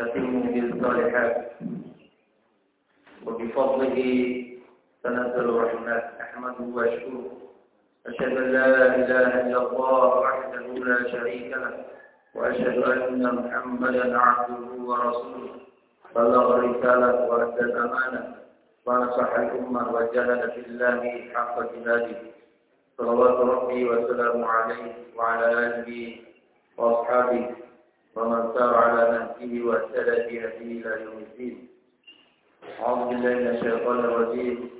تتم بالصالحات. وبفضله تنزل الرحمات أحمده وأشكره. أشهد أن لا إله إلا الله وحده لا شريك له. وأشهد أن محمدا عبده ورسوله. بلغ الرسالة وأدى الأمانة. ونصح الأمة وجاهد في الله حق جهاده. صلوات ربي وسلامه عليه وعلى آله وأصحابه. ومن سار على نهجه واهتدى بهديه إلى يوم الدين. أعوذ بالله من الشيطان الرجيم.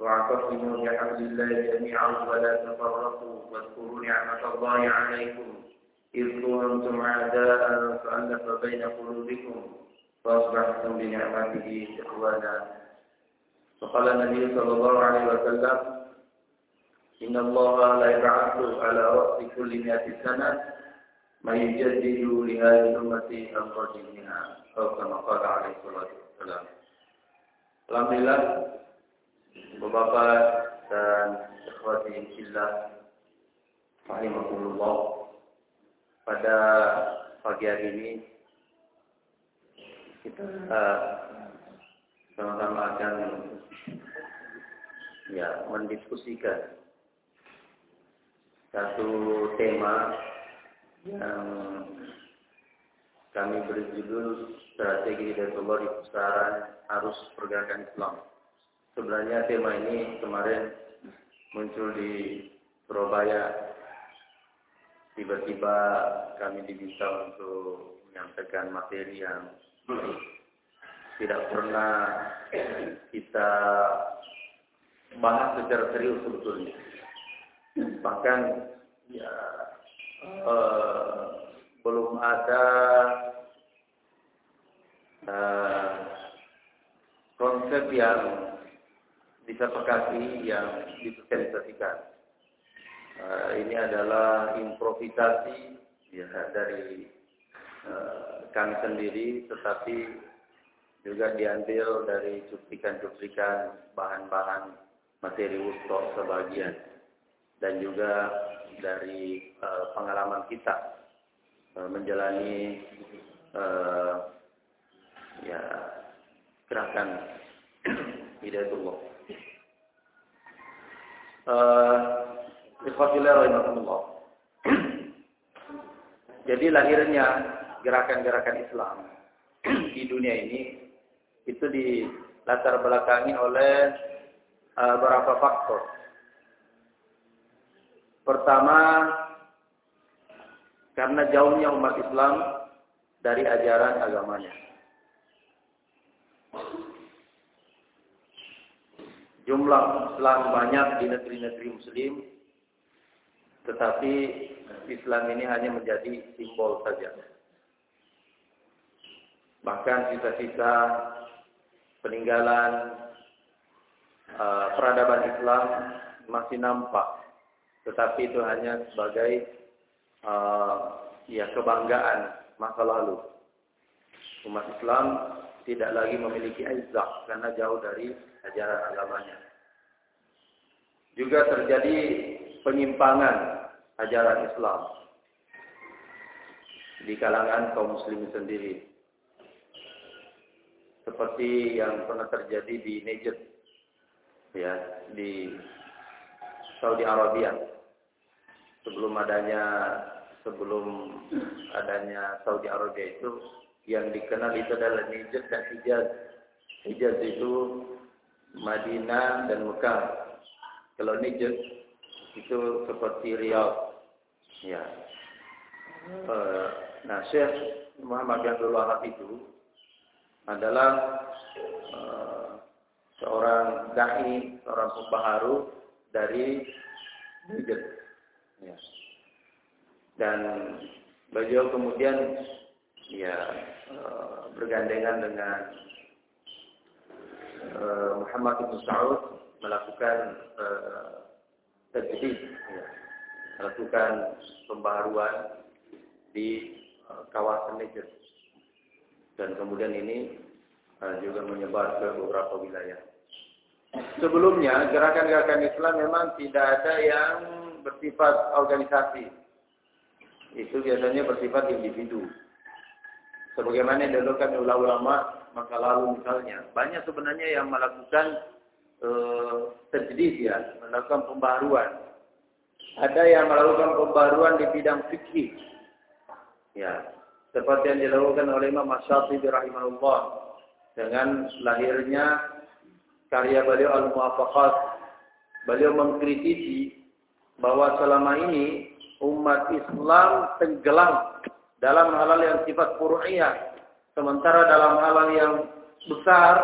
واعتصموا بحبل الله جميعا ولا تفرقوا واذكروا نعمة الله عليكم. إذ كنتم أعداء فألف بين قلوبكم فأصبحتم بنعمته إخوانا. وقال النبي صلى الله عليه وسلم إن الله لا يبعث على رأس كل مئة سنة ما يجدد لهذه الأمة أمر دينها أو كما قال عليه الصلاة والسلام Alhamdulillah Bapak dan ikhwati fillah rahimakumullah pada pagi hari ini kita sama-sama akan ya mendiskusikan satu tema yang kami beri judul strategi Daullah di pusaran harus pergerakan Islam. Sebenarnya tema ini kemarin muncul di Surabaya. Tiba-tiba kami diminta untuk menyampaikan materi yang tidak pernah kita bahas secara serius sebetulnya. Bahkan ya eh, belum ada eh, konsep yang disepakati yang disosialisasikan. Uh, ini adalah improvisasi ya, dari uh, kami sendiri, tetapi juga diambil dari cuplikan-cuplikan bahan-bahan materi wusto sebagian dan juga dari uh, pengalaman kita uh, menjalani uh, ya gerakan hidayatullah. Uh, Jadi lahirnya gerakan-gerakan Islam di dunia ini itu di latar belakangi oleh beberapa faktor. Pertama, karena jauhnya umat Islam dari ajaran agamanya. Jumlah Islam banyak di negeri-negeri Muslim, tetapi Islam ini hanya menjadi simbol saja. Bahkan sisa-sisa peninggalan uh, peradaban Islam masih nampak, tetapi itu hanya sebagai uh, ya kebanggaan masa lalu. Umat Islam tidak lagi memiliki izzah karena jauh dari ajaran agamanya. Juga terjadi penyimpangan ajaran Islam di kalangan kaum muslim sendiri. Seperti yang pernah terjadi di Najd ya, di Saudi Arabia sebelum adanya sebelum adanya Saudi Arabia itu yang dikenal itu adalah Nijar dan Hijaz. Hijaz itu Madinah dan Mekah. Kalau Nijar itu seperti Riyadh. Ya. Eh, nah, Syekh Muhammad Abdul Wahab itu adalah uh, seorang dai, seorang pembaharu dari Niger. Ya. Dan beliau kemudian ya uh, bergandengan dengan uh, Muhammad bin Saud melakukan uh, tajdid, ya, melakukan pembaharuan di kawasan Niger. Dan kemudian ini juga menyebar ke beberapa wilayah. Sebelumnya gerakan-gerakan Islam memang tidak ada yang bersifat organisasi. Itu biasanya bersifat individu. Sebagaimana yang dilakukan ulama masa lalu misalnya, banyak sebenarnya yang melakukan uh, ya, melakukan pembaruan. Ada yang melakukan pembaruan di bidang fikih. Ya, seperti yang dilakukan oleh Imam Asy-Syafi'i rahimahullah dengan lahirnya karya beliau Al-Muwafaqat. Beliau mengkritisi bahwa selama ini umat Islam tenggelam dalam hal-hal yang sifat furu'iyah. Sementara dalam hal-hal yang besar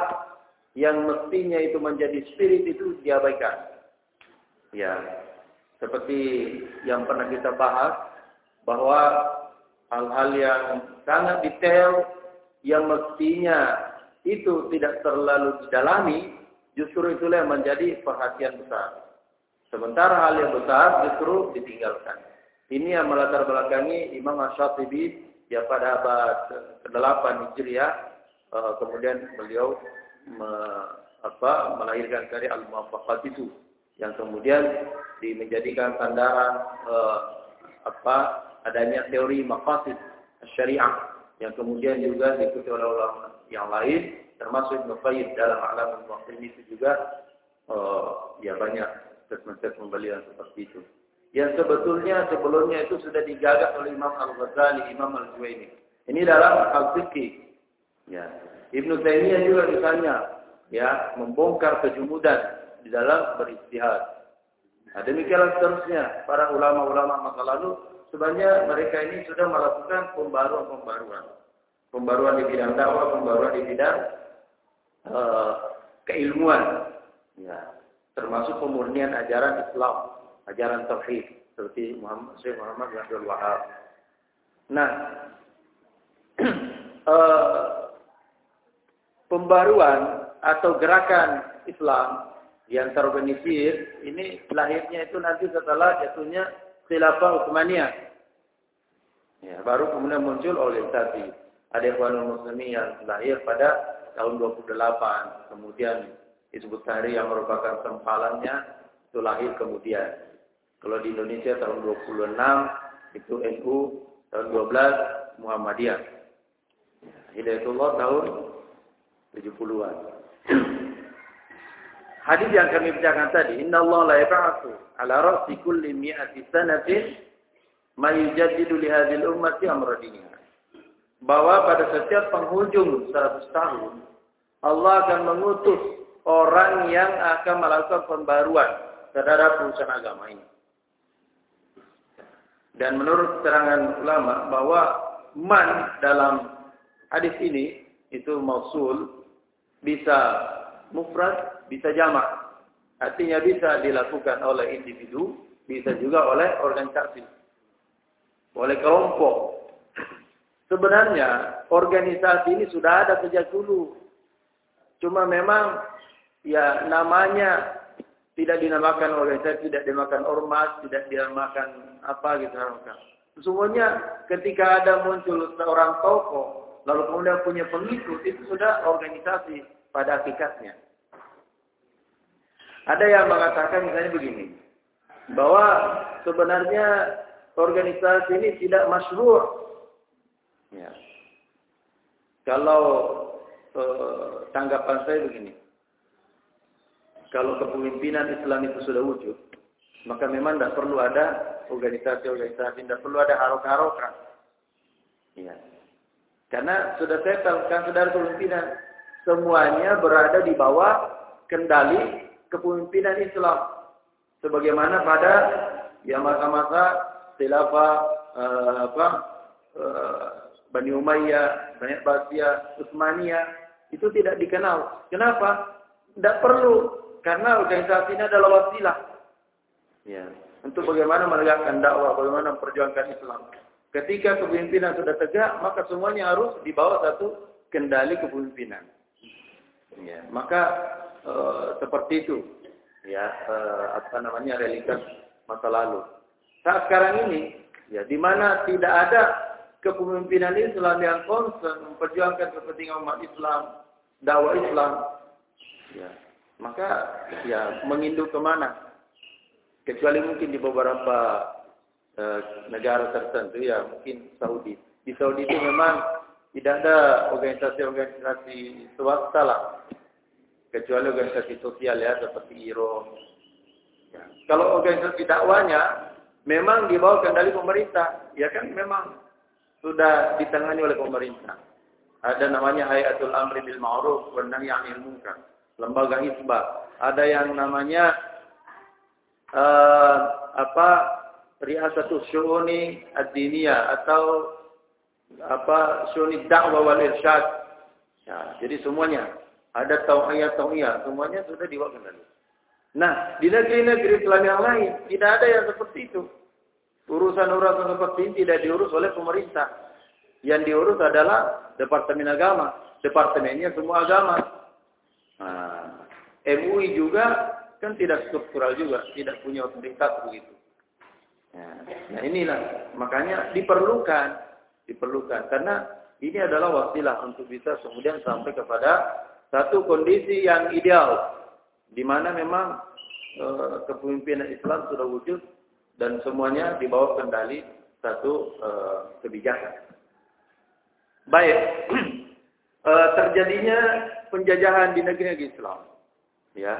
yang mestinya itu menjadi spirit itu diabaikan. Ya, seperti yang pernah kita bahas bahwa hal-hal yang sangat detail yang mestinya itu tidak terlalu didalami Justru itulah yang menjadi perhatian besar. Sementara hal yang besar justru ditinggalkan. Ini yang melatar belakangi Imam Ash-Shatibi ya pada abad ke-8 Hijriah uh, kemudian beliau me, apa, melahirkan karya Al-Muwafaqat itu yang kemudian menjadikan sandaran uh, apa adanya teori maqasid syariah yang kemudian juga diikuti oleh ulama yang lain termasuk Qayyim dalam alam al itu juga uh, ya banyak statement-statement beliau seperti itu. Yang sebetulnya sebelumnya itu sudah digagas oleh Imam Al-Ghazali, Imam Al-Juwaini. Ini dalam al-fiqh. Ya. Ibnu Taimiyah juga misalnya ya membongkar kejumudan di dalam beristihad. Nah, demikianlah seterusnya para ulama-ulama masa lalu sebenarnya mereka ini sudah melakukan pembaruan-pembaruan. Pembaruan di bidang dakwah, pembaruan di bidang uh, keilmuan, ya, termasuk pemurnian ajaran Islam, ajaran tauhid seperti Muhammad Syekh Muhammad bin Abdul Wahab. Nah, uh, pembaruan atau gerakan Islam yang terorganisir ini lahirnya itu nanti setelah jatuhnya khilafah Utsmaniyah. Ya, baru kemudian muncul oleh tadi ada Ikhwanul Muslimin yang lahir pada tahun 28. Kemudian Hizbut Tahrir yang merupakan tempalannya itu lahir kemudian. Kalau di Indonesia tahun 26 itu NU, tahun 12 Muhammadiyah. Hidayatullah tahun 70-an. Hadis yang kami bacakan tadi, Inna Allah la yab'atsu ala ra'si kulli mi'ati sanatin ma yujaddidu li hadhihi al-ummati amra diniha bahwa pada setiap penghujung 100 tahun Allah akan mengutus orang yang akan melakukan pembaruan terhadap urusan agama ini. Dan menurut keterangan ulama bahwa man dalam hadis ini itu mausul bisa mufrad, bisa jamak. Artinya bisa dilakukan oleh individu, bisa juga oleh organisasi, oleh kelompok, Sebenarnya organisasi ini sudah ada sejak dulu. Cuma memang ya namanya tidak dinamakan organisasi, tidak dinamakan ormas, tidak dinamakan apa gitu. Semuanya ketika ada muncul seorang tokoh, lalu kemudian punya pengikut, itu sudah organisasi pada hakikatnya. Ada yang mengatakan misalnya begini, bahwa sebenarnya organisasi ini tidak masyhur Ya. Kalau eh, tanggapan saya begini, kalau kepemimpinan Islam itu sudah wujud, maka memang tidak perlu ada organisasi-organisasi, tidak perlu ada haroka-haroka. Ya. Karena sudah saya kan saudara pimpinan, semuanya berada di bawah kendali kepemimpinan Islam. Sebagaimana pada ya masa-masa khilafah uh, apa uh, Bani Umayyah, Bani Abbasiyah, Utsmaniyah itu tidak dikenal. Kenapa? Tidak perlu karena organisasi ini adalah wasilah. Ya, untuk bagaimana menegakkan dakwah, bagaimana memperjuangkan Islam. Ketika kepemimpinan sudah tegak, maka semuanya harus di bawah satu kendali kepemimpinan. Ya, maka e, seperti itu. Ya, e, apa namanya realitas masa lalu. Saat sekarang ini, ya di mana tidak ada kepemimpinan Islam yang konsen memperjuangkan kepentingan umat Islam, dakwah Islam, ya, maka ya menginduk ke mana? Kecuali mungkin di beberapa uh, negara tertentu ya mungkin Saudi. Di Saudi itu memang tidak ada organisasi-organisasi swasta lah. Kecuali organisasi sosial ya seperti IRO. Ya. Kalau organisasi dakwanya memang di bawah kendali pemerintah, ya kan memang sudah ditangani oleh pemerintah. Ada namanya Hayatul Amri bil Ma'ruf wa Nahy 'anil Munkar lembaga hisbah. Ada yang namanya uh, apa riasatus syu'uni ad-diniyah atau apa syu'uni dakwah wal irsyad. Ya, jadi semuanya ada tauhiyah tauhiyah, semuanya sudah diwakilkan. Nah, di negeri-negeri Islam yang lain tidak ada yang seperti itu. Urusan-urusan seperti ini tidak diurus oleh pemerintah. Yang diurus adalah Departemen Agama. Departemennya semua agama. Nah, MUI juga kan tidak struktural juga, tidak punya otoritas begitu. Nah, nah inilah makanya diperlukan, diperlukan karena ini adalah wasilah untuk bisa kemudian sampai kepada satu kondisi yang ideal di mana memang e, kepemimpinan Islam sudah wujud dan semuanya di bawah kendali satu e, kebijakan. Baik, e, terjadinya penjajahan di negeri-negeri Islam. Ya.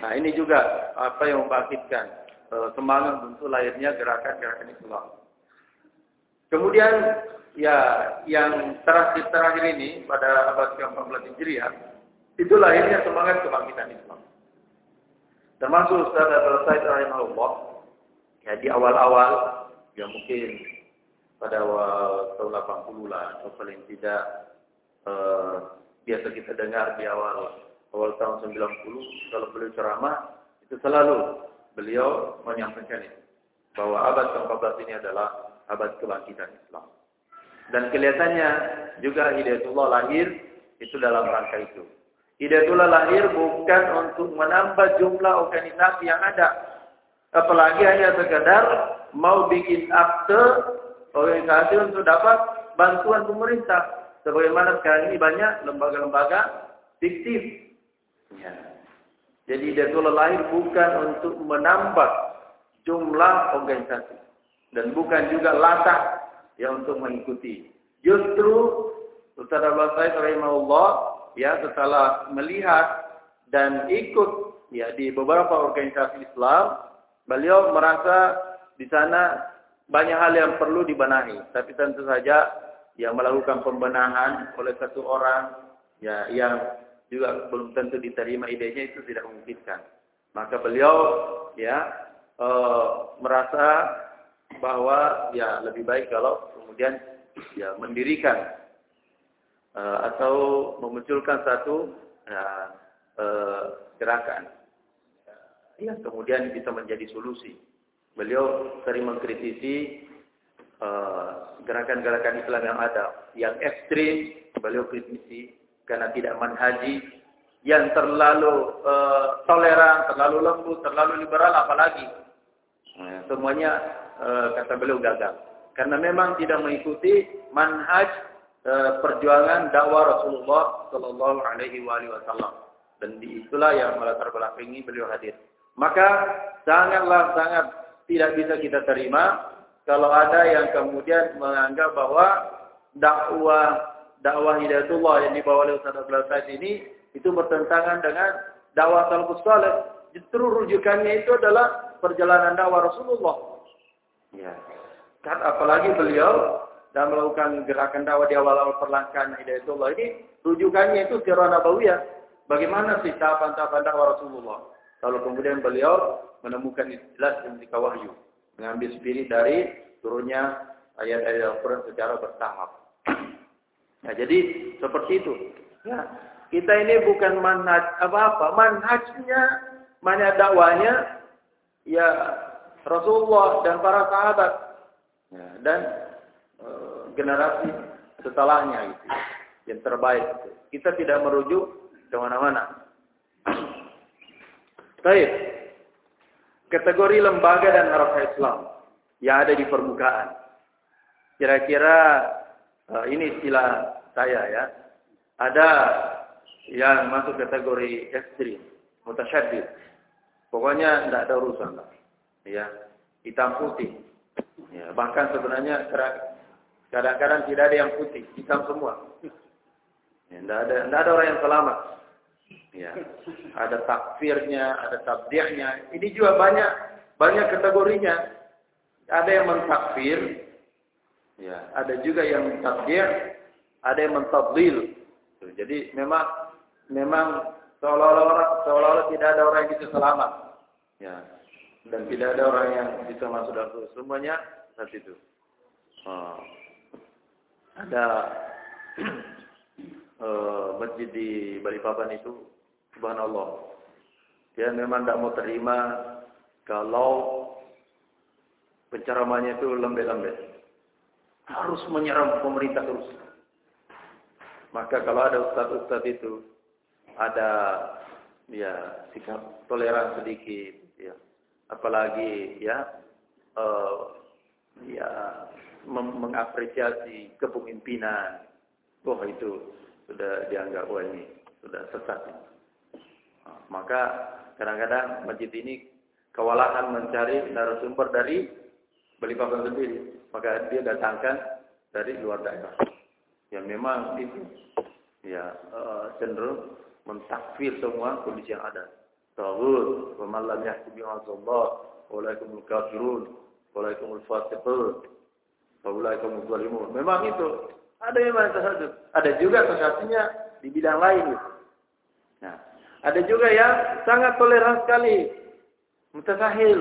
Nah, ini juga apa yang membangkitkan uh, semangat untuk lahirnya gerakan-gerakan Islam. Kemudian ya yang terakhir-terakhir ini pada abad ke-14 Hijriah itu lahirnya semangat kebangkitan Islam. Termasuk Ustaz Abdul Said rahimahullah ya di awal-awal ya mungkin pada awal tahun 80 lah atau paling tidak eh, biasa kita dengar di awal awal tahun 90 kalau beliau ceramah itu selalu beliau menyampaikan itu bahwa abad ke-14 ini adalah abad kebangkitan Islam. Dan kelihatannya juga Hidayatullah lahir itu dalam rangka itu. Hidayatullah lahir bukan untuk menambah jumlah organisasi yang ada. Apalagi hanya sekedar mau bikin akte organisasi untuk dapat bantuan pemerintah. Sebagaimana sekarang ini banyak lembaga-lembaga fiktif. Ya. Jadi Hidayatullah lahir bukan untuk menambah jumlah organisasi. Dan bukan juga latak yang untuk mengikuti. Justru Ustaz Abdul Said rahimahullah ya setelah melihat dan ikut ya di beberapa organisasi Islam, beliau merasa di sana banyak hal yang perlu dibenahi. Tapi tentu saja yang melakukan pembenahan oleh satu orang ya yang juga belum tentu diterima idenya itu tidak memungkinkan. Maka beliau ya e, merasa bahwa ya lebih baik kalau kemudian ya mendirikan e, atau memunculkan satu ya, e, gerakan yang kemudian bisa menjadi solusi. Beliau sering mengkritisi gerakan-gerakan uh, Islam yang ada, yang ekstrim, beliau kritisi karena tidak manhaji, yang terlalu uh, toleran, terlalu lembut, terlalu liberal, apalagi uh, semuanya uh, kata beliau gagal. Karena memang tidak mengikuti manhaj uh, perjuangan dakwah Rasulullah Shallallahu Alaihi Wasallam. Dan di itulah yang melatar belakangi beliau hadir. Maka sangatlah sangat tidak bisa kita terima kalau ada yang kemudian menganggap bahwa dakwah dakwah hidayatullah yang dibawa oleh Ustaz Abdul Said ini itu bertentangan dengan dakwah salafus saleh. Justru rujukannya itu adalah perjalanan dakwah Rasulullah Ya. Kan apalagi beliau dan melakukan gerakan dakwah di awal-awal perlangkaan Hidayatullah ini rujukannya itu sirah nabawiyah. Bagaimana sih tahapan-tahapan dakwah Rasulullah? Lalu kemudian beliau menemukan istilah ketika wahyu. Mengambil spirit dari turunnya ayat-ayat Al-Quran secara bertahap. Nah, jadi seperti itu. Ya, kita ini bukan manhaj apa-apa. Manhajnya, manhaj dakwanya, ya Rasulullah dan para sahabat. Ya, dan e, generasi setelahnya itu yang terbaik. Kita tidak merujuk ke mana-mana. Baik. Kategori lembaga dan harokah Islam yang ada di permukaan. Kira-kira uh, ini istilah saya ya. Ada yang masuk kategori ekstrim, mutasyadid. Pokoknya tidak ada urusan lah. Ya, hitam putih. Ya, bahkan sebenarnya kadang-kadang tidak ada yang putih, hitam semua. Ya, tidak ada, tidak ada orang yang selamat. Ya, ada takfirnya, ada tabdiahnya. Ini juga banyak banyak kategorinya. Ada yang mentakfir, ya, ada juga yang tabdiah, ada yang mentadlil. Jadi memang memang seolah-olah seolah-olah tidak ada orang yang bisa selamat. Ya. Dan tidak ada orang yang bisa masuk dalam. Semuanya saat itu. Oh. Ada uh, masjid di Balikpapan itu Subhanallah. Dia memang tidak mau terima kalau penceramahnya itu lembek-lembek. Harus menyerang pemerintah terus. Maka kalau ada ustaz-ustaz itu ada ya sikap toleran sedikit ya. Apalagi ya uh, ya mengapresiasi kepemimpinan. Oh itu sudah dianggap wah ini sudah sesat. Maka kadang-kadang masjid ini kewalahan mencari narasumber dari Balikpapan sendiri. Maka dia datangkan dari luar daerah. Yang memang itu ya uh, cenderung mentakfir semua kondisi yang ada. Tawud, wa man lam Allah, ulaikumul kafirun, ulaikumul fasiqun, wa ulaikumul zalimun. Memang itu ada yang mana Ada juga sesatnya di bidang lain itu. Nah, ada juga yang sangat toleran sekali. Mutasahil.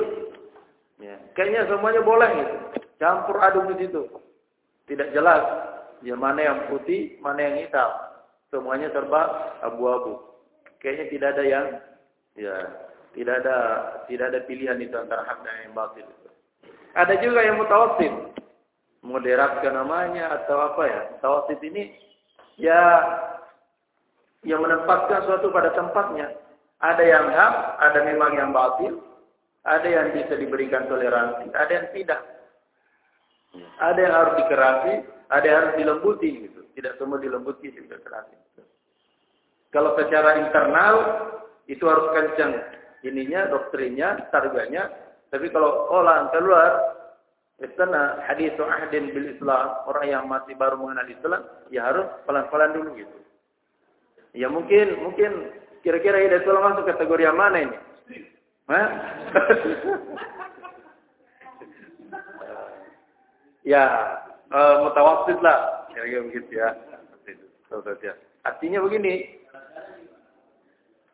Ya. Kayaknya semuanya boleh gitu. Campur aduk di situ. Tidak jelas. Ya mana yang putih, mana yang hitam. Semuanya serba abu-abu. Kayaknya tidak ada yang ya tidak ada tidak ada pilihan itu antara hak dan yang batil. Ada juga yang mutawasid. Moderat ke namanya atau apa ya. Mutawasid ini ya yang menempatkan suatu pada tempatnya. Ada yang hak, ada memang yang batil, ada yang bisa diberikan toleransi, ada yang tidak. Ada yang harus dikerasi, ada yang harus dilembuti gitu. Tidak semua dilembuti, tidak kerasi. Kalau secara internal itu harus kencang ininya, doktrinnya, targanya. Tapi kalau olah keluar, istana hadis ahdin bil Islam, orang yang masih baru mengenal Islam, ya harus pelan-pelan dulu gitu. Ya mungkin mungkin kira-kira Hidayatullah masuk kategori yang mana ini? Hah? ya, uh, mutawasid lah. Kira-kira begitu ya. Artinya begini.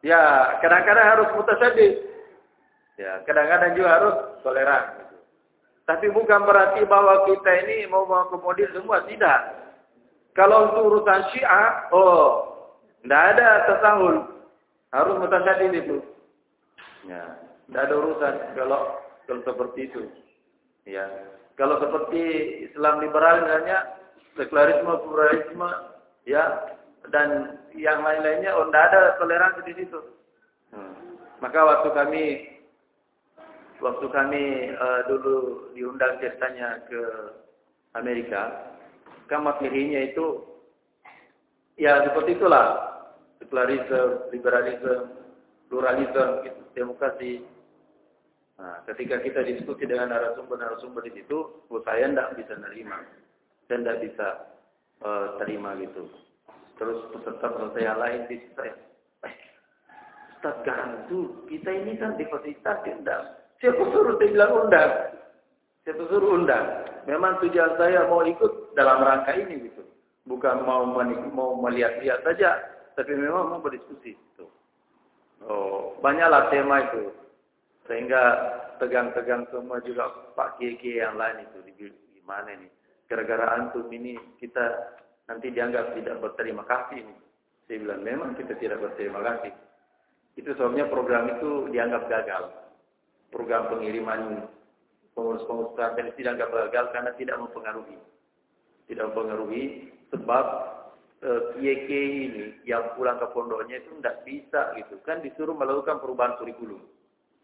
Ya, kadang-kadang harus mutasadid. Ya, kadang-kadang juga harus toleran. Tapi bukan berarti bahwa kita ini mau mengakomodir semua, tidak. Kalau untuk urusan syiah, oh, tidak ada tasahul. Harus mutasyadid itu. Ya, tidak ada urusan kalau kalau seperti itu. Ya, kalau seperti Islam liberal misalnya sekularisme, pluralisme, ya, dan yang lain-lainnya, oh tidak ada toleransi di situ. Hmm. Maka waktu kami waktu kami uh, dulu diundang ceritanya ke Amerika, kan materinya itu ya seperti itulah sekularisme, liberalisme, pluralisme, gitu, demokrasi. Nah, ketika kita diskusi dengan narasumber-narasumber di situ, oh, saya tidak bisa nerima. Saya tidak bisa uh, terima gitu. Terus peserta-peserta yang lain di saya, eh, Ustaz Gantu, kita ini kan di fasilitas undang. Siapa suruh saya undang? Saya suruh undang. Memang tujuan saya mau ikut dalam rangka ini gitu. Bukan mau mau melihat-lihat saja, tapi memang mau berdiskusi. Gitu. Oh, banyaklah tema itu. Sehingga tegang-tegang semua juga Pak Kiai yang lain itu di, di mana nih. Gara-gara antum ini kita nanti dianggap tidak berterima kasih nih. Saya bilang memang kita tidak berterima kasih. Itu sebabnya program itu dianggap gagal. Program pengiriman pengurus-pengurus pesantren dianggap gagal karena tidak mempengaruhi. Tidak mempengaruhi sebab kiai-kiai ini yang pulang ke pondoknya itu tidak bisa gitu. Kan disuruh melakukan perubahan kurikulum.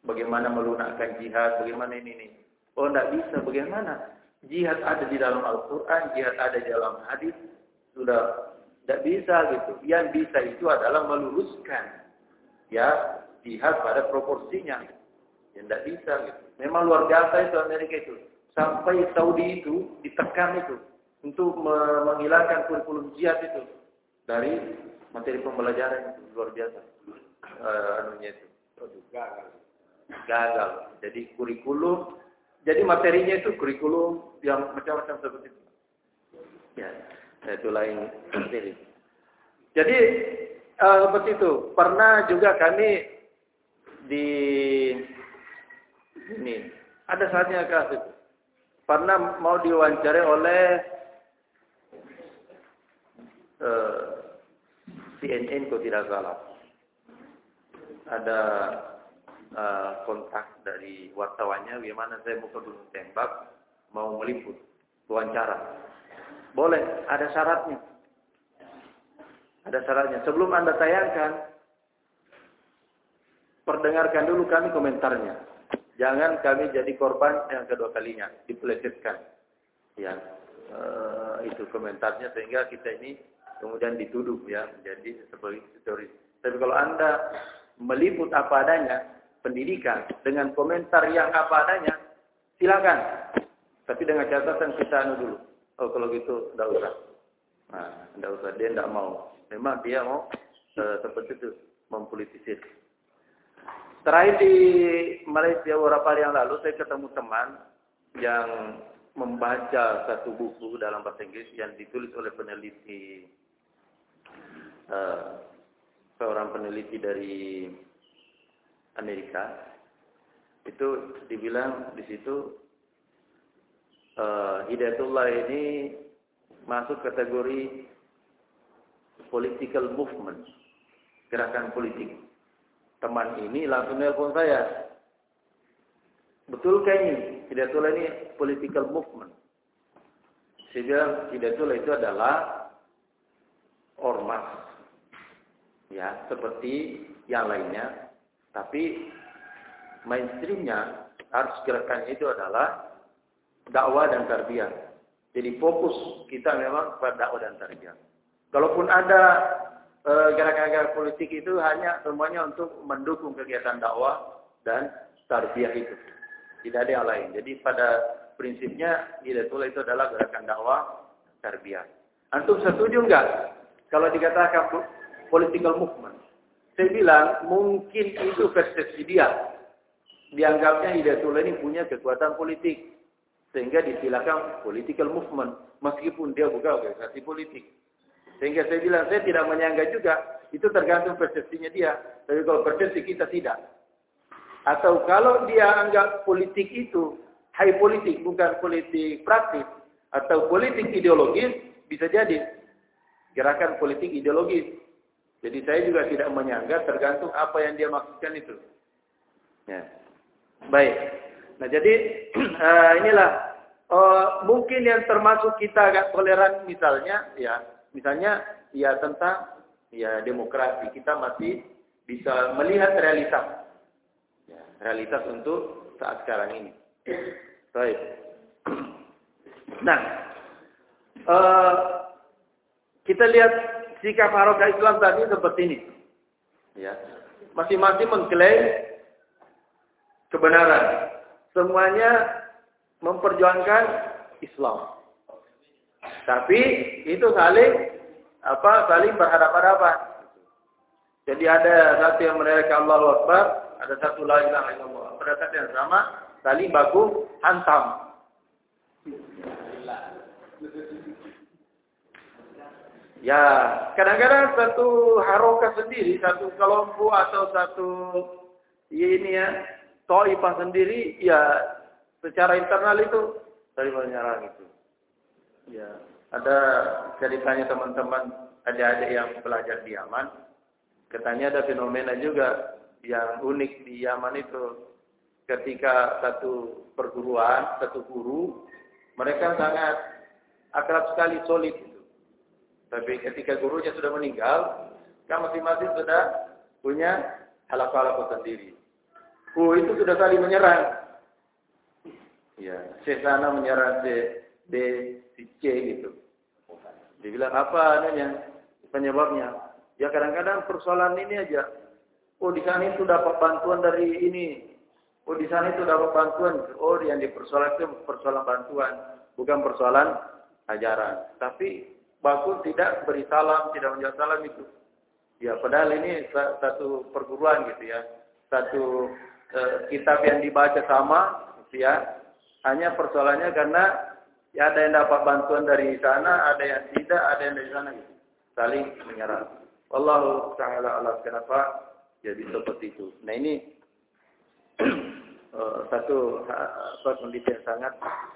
Bagaimana melunakkan jihad bagaimana ini nih oh tidak bisa. Bagaimana? Jihad ada di dalam Al-Quran jihad ada di dalam hadis. Sudah tidak bisa gitu. Yang bisa itu adalah meluruskan ya jihad pada proporsinya yang tidak bisa gitu. Memang luar biasa itu Amerika itu. Sampai Saudi itu ditekan itu untuk menghilangkan kurikulum jihad itu dari materi pembelajaran itu. Luar biasa. Uh, anunya itu. Gagal. Gagal. Jadi kurikulum jadi materinya itu kurikulum yang macam-macam seperti itu. Ya itu lain jadi uh, seperti itu. Pernah juga kami di ini ada saatnya kasih pernah mau diwawancarai oleh uh, CNN kok tidak salah. Ada uh, kontak dari wartawannya bagaimana saya mau ke Gunung Tembak mau meliput wawancara. Boleh, ada syaratnya. Ada syaratnya. Sebelum Anda tayangkan, perdengarkan dulu kami komentarnya. Jangan kami jadi korban yang kedua kalinya, dipelesetkan. Ya, uh, itu komentarnya sehingga kita ini kemudian dituduh ya menjadi sebagai teroris. Tapi kalau Anda meliput apa adanya, pendidikan dengan komentar yang apa adanya, silakan. Tapi dengan catatan kita anu dulu. Oh kalau gitu tidak usah. Nah, tidak usah dia tidak mau. Memang dia mau uh, seperti itu mempolitisir. Terakhir di Malaysia beberapa hari yang lalu saya ketemu teman yang membaca satu buku dalam bahasa Inggris yang ditulis oleh peneliti uh, seorang peneliti dari Amerika. Itu dibilang di situ uh, Hidayatullah ini masuk kategori political movement gerakan politik teman ini langsung nelpon saya. Betul kayaknya Hidayatullah ini political movement. Saya bilang Hidayatullah itu adalah ormas. Ya seperti yang lainnya. Tapi mainstreamnya harus gerakan itu adalah dakwah dan tarbiyah. Jadi fokus kita memang pada dakwah dan tarbiyah. Kalaupun ada gerakan-gerakan politik itu hanya semuanya untuk mendukung kegiatan dakwah dan tarbiyah itu tidak ada yang lain jadi pada prinsipnya Hidayatul itu adalah gerakan dakwah tarbiyah antum setuju enggak kalau dikatakan political movement. Saya bilang mungkin itu persepsi dia. Dianggapnya Hidayatullah ini punya kekuatan politik. Sehingga disilakan political movement. Meskipun dia bukan organisasi politik. Sehingga saya bilang saya tidak menyangka juga. Itu tergantung persepsinya dia. Tapi kalau persepsi kita tidak. Atau kalau dia anggap politik itu high politik bukan politik praktis. Atau politik ideologis bisa jadi gerakan politik ideologis. Jadi saya juga tidak menyangka tergantung apa yang dia maksudkan itu. Ya. Baik. Nah jadi uh, inilah uh, mungkin yang termasuk kita agak toleran misalnya ya misalnya ya tentang ya demokrasi kita masih bisa melihat realitas ya, realitas untuk saat sekarang ini. Baik. Nah, uh, kita lihat sikap harokat Islam tadi seperti ini. Ya. Masing-masing mengklaim kebenaran. Semuanya memperjuangkan Islam. Tapi itu saling apa? Saling berhadapan-hadapan. Jadi ada satu yang meneriakan Allah Akbar, ada satu la ilaha illallah. Pada saat yang sama, saling baku hantam. Ya, kadang-kadang satu haroka sendiri, satu kelompok atau satu ya ini ya, toifah sendiri, ya secara internal itu dari menyerang itu. Ya, ada ceritanya teman-teman adik-adik yang belajar di Yaman, katanya ada fenomena juga yang unik di Yaman itu. Ketika satu perguruan, satu guru, mereka sangat akrab sekali solid tapi ketika gurunya sudah meninggal, kan masing-masing sudah punya halak-halak sendiri. Oh itu sudah saling menyerang. Ya, C sana menyerang C, D, si C gitu. Dibilang apa namanya penyebabnya? Ya kadang-kadang persoalan ini aja. Oh di sana itu dapat bantuan dari ini. Oh di sana itu dapat bantuan. Oh yang dipersoalkan itu persoalan bantuan, bukan persoalan ajaran. Tapi bagus tidak beri salam, tidak menjawab salam itu. Ya, padahal ini satu perguruan gitu ya. Satu eh, kitab yang dibaca sama gitu ya. Hanya persoalannya karena ya ada yang dapat bantuan dari sana, ada yang tidak, ada yang dari sana gitu. Saling menyerang. Wallahu taala alam kenapa jadi seperti itu. Nah, ini uh, satu kondisi yang sangat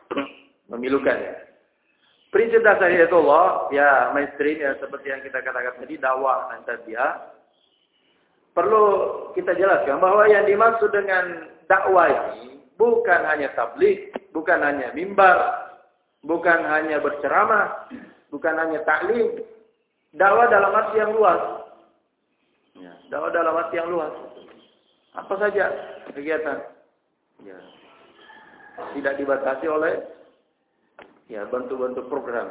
memilukan ya. Prinsip dasar Allah, ya mainstream ya seperti yang kita katakan tadi dakwah dan tarbiyah. Perlu kita jelaskan bahwa yang dimaksud dengan dakwah ini bukan hanya tabligh, bukan hanya mimbar, bukan hanya berceramah, bukan hanya taklim. Dakwah dalam arti yang luas. Ya, dakwah dalam arti yang luas. Apa saja kegiatan? Ya. Tidak dibatasi oleh ya bentuk-bentuk program.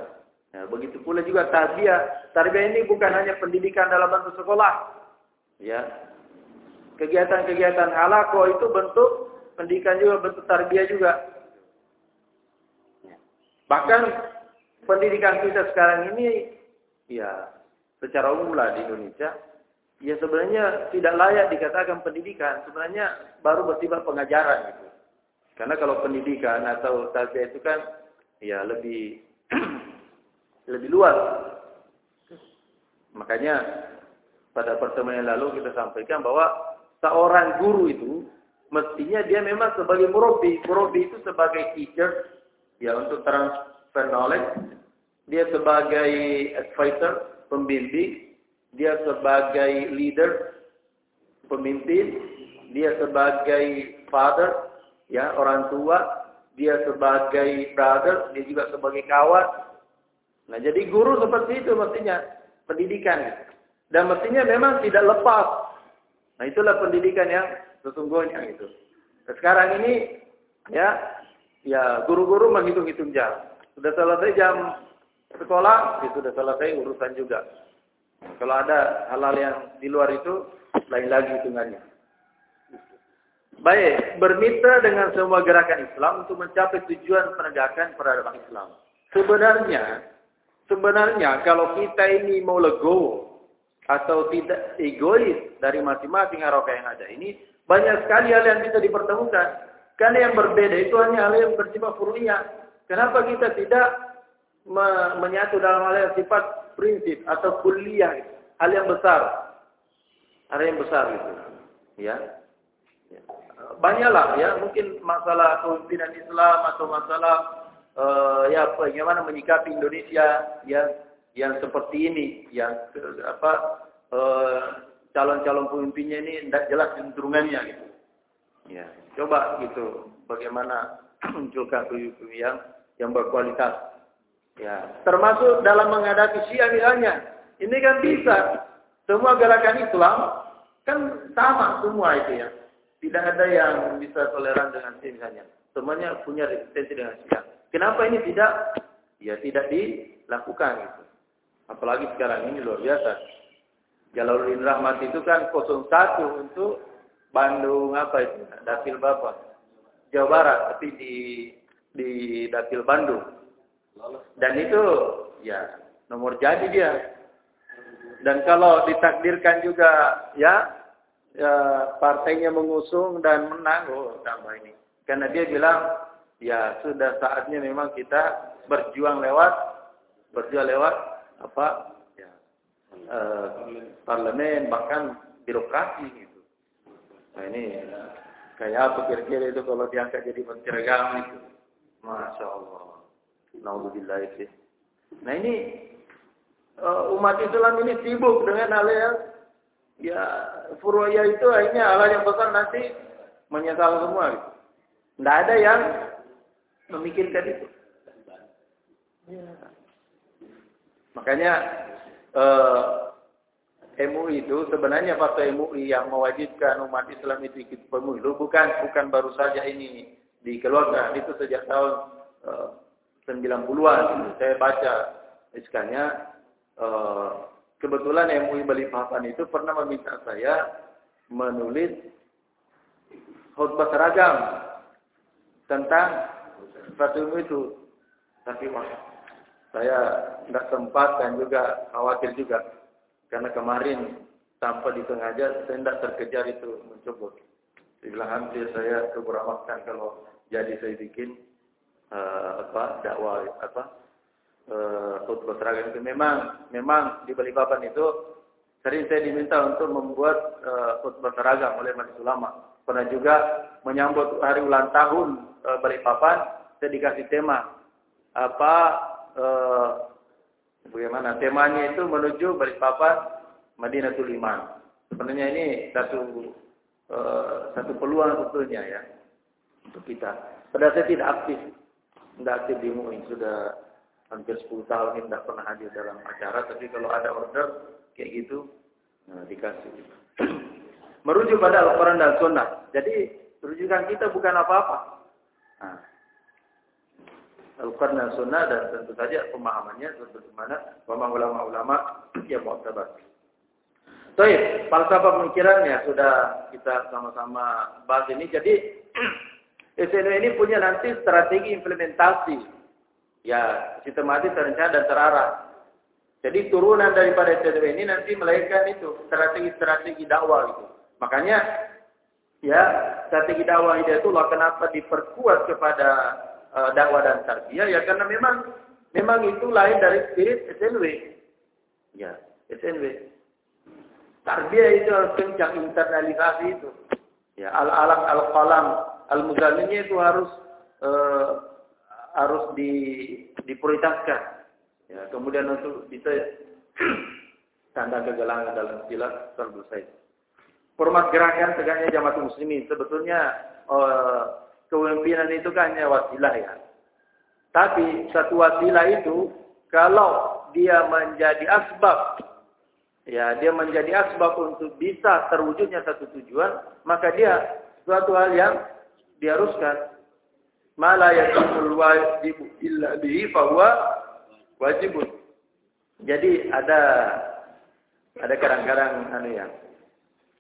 Ya, begitu pula juga tarbiyah. Tarbiyah ini bukan hanya pendidikan dalam bentuk sekolah. Ya. Kegiatan-kegiatan halako itu bentuk pendidikan juga, bentuk tarbiyah juga. Bahkan pendidikan kita sekarang ini ya secara umum lah di Indonesia ya sebenarnya tidak layak dikatakan pendidikan, sebenarnya baru bersifat pengajaran gitu. Karena kalau pendidikan atau tarbiyah itu kan ya lebih lebih luas. Makanya pada pertemuan yang lalu kita sampaikan bahwa seorang guru itu mestinya dia memang sebagai murabi. Murabi itu sebagai teacher ya untuk transfer knowledge. Dia sebagai advisor, pembimbing. Dia sebagai leader, pemimpin. Dia sebagai father, ya orang tua dia sebagai brother, dia juga sebagai kawan. Nah, jadi guru seperti itu mestinya pendidikan. Dan mestinya memang tidak lepas. Nah, itulah pendidikan yang sesungguhnya itu. Nah, sekarang ini ya ya guru-guru menghitung-hitung jam. Sudah selesai jam sekolah, ya sudah selesai urusan juga. Kalau ada hal-hal yang di luar itu, lain lagi hitungannya. Baik, bermitra dengan semua gerakan Islam untuk mencapai tujuan penegakan peradaban Islam. Sebenarnya, sebenarnya kalau kita ini mau legowo atau tidak egois dari masing-masing haroka yang ada ini, banyak sekali hal yang bisa dipertemukan. Karena yang berbeda itu hanya hal yang bersifat furu'iyah. Kenapa kita tidak me menyatu dalam hal yang sifat prinsip atau kuliah, hal yang besar. Hal yang besar itu. Ya, banyaklah ya mungkin masalah kepemimpinan Islam atau masalah uh, ya bagaimana menyikapi Indonesia yang yang seperti ini yang apa uh, calon-calon pemimpinnya ini tidak jelas cenderungannya gitu. Ya, coba gitu bagaimana munculkan pemimpin yang yang berkualitas. Ya, termasuk dalam menghadapi Syiah misalnya. Ini kan bisa. Semua gerakan Islam kan sama semua itu ya. Tidak ada yang bisa toleran dengan sin misalnya. Semuanya punya resistensi dengan Syiah. Kenapa ini tidak? Ya tidak dilakukan gitu. Apalagi sekarang ini luar biasa. Jalaluddin Rahmat itu kan 01 untuk Bandung apa itu? Dapil Bapak. Jawa Barat, tapi di di Dapil Bandung. Dan itu ya nomor jadi dia. Dan kalau ditakdirkan juga ya ya, partainya mengusung dan menang, oh tambah ini. Karena dia bilang, ya sudah saatnya memang kita berjuang lewat berjuang lewat apa ya, eh, parlemen bahkan birokrasi. Nah ini kayak apa kira-kira itu kalau diangkat jadi menteri agama itu, masya Allah. Naudzubillah itu. Nah ini uh, umat Islam ini sibuk dengan hal yang ya furoya itu akhirnya hal yang besar nanti menyesal semua. Gitu. Tidak ada yang memikirkan itu. Ya. Makanya eh, MUI itu sebenarnya fatwa MUI yang mewajibkan umat Islam itu ikut pemilu bukan bukan baru saja ini dikeluarkan. Itu sejak tahun uh, 90-an saya baca iskannya uh, kebetulan MUI Balikpapan itu pernah meminta saya menulis khutbah seragam tentang fatwa itu. Tapi wah saya tidak sempat dan juga khawatir juga. Karena kemarin tanpa disengaja saya tidak terkejar itu mencoba. Dibilang hampir saya keberamakkan kalau jadi saya bikin uh, apa dakwah apa uh, khutbah seragam itu memang memang di Balikpapan itu sering saya diminta untuk membuat uh, khutbah seragam oleh majelis ulama. Pernah juga menyambut hari ulang tahun uh, Balikpapan saya dikasih tema apa uh, bagaimana temanya itu menuju Balikpapan Madinatul Iman. Sebenarnya ini satu uh, satu peluang sebetulnya ya untuk kita. Pada saya tidak aktif, tidak aktif di MUI sudah hampir 10 tahun ini tidak pernah hadir dalam acara. Tapi kalau ada order kayak gitu, nah, dikasih. Merujuk pada Al-Quran dan Sunnah. Jadi rujukan kita bukan apa-apa. Nah, Al-Quran dan Sunnah dan tentu saja pemahamannya sebagaimana pemahaman ulama-ulama yang mu'tabar. Baik, falsafah pemikirannya sudah kita sama-sama bahas ini. Jadi SNW ini punya nanti strategi implementasi ya sistematis, terencana dan terarah. Jadi turunan daripada SNW ini nanti melahirkan itu strategi-strategi dakwah itu. Makanya ya strategi dakwah itu kenapa diperkuat kepada uh, dakwah dan tarbiyah ya karena memang memang itu lain dari spirit SNW. Ya, SNW. Tarbiyah itu harus kencang internalisasi itu. Ya, al-alam al-qalam al-muzallimnya itu harus uh, harus di diprioritaskan. Ya, kemudian untuk bisa tanda kegelangan dalam istilah selesai. Format gerakan tegaknya jamaah muslimin sebetulnya uh, kepemimpinan itu kan hanya wasilah ya. Tapi satu wasilah itu kalau dia menjadi asbab ya dia menjadi asbab untuk bisa terwujudnya satu tujuan, maka dia suatu hal yang diharuskan. Mala yakul wajib illa bihi fahuwa wajibun. Jadi ada ada kadang-kadang anu ya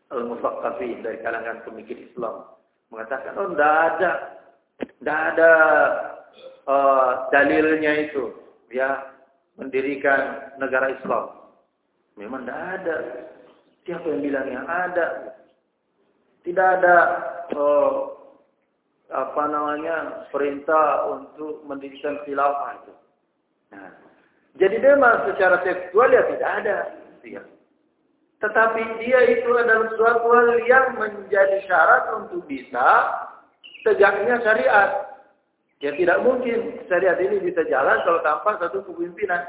al-mufaqqafi dari kalangan pemikir Islam mengatakan oh tidak ada tidak ada uh, dalilnya itu ya mendirikan negara Islam. Memang tidak ada. Siapa yang bilang yang ada? Tidak ada uh, apa namanya perintah untuk mendirikan khilafah itu. Nah, jadi memang secara tekstual ya tidak ada. Ya. Tetapi dia itu adalah suatu hal yang menjadi syarat untuk bisa tegaknya syariat. Ya tidak mungkin syariat ini bisa jalan kalau tanpa satu kepemimpinan.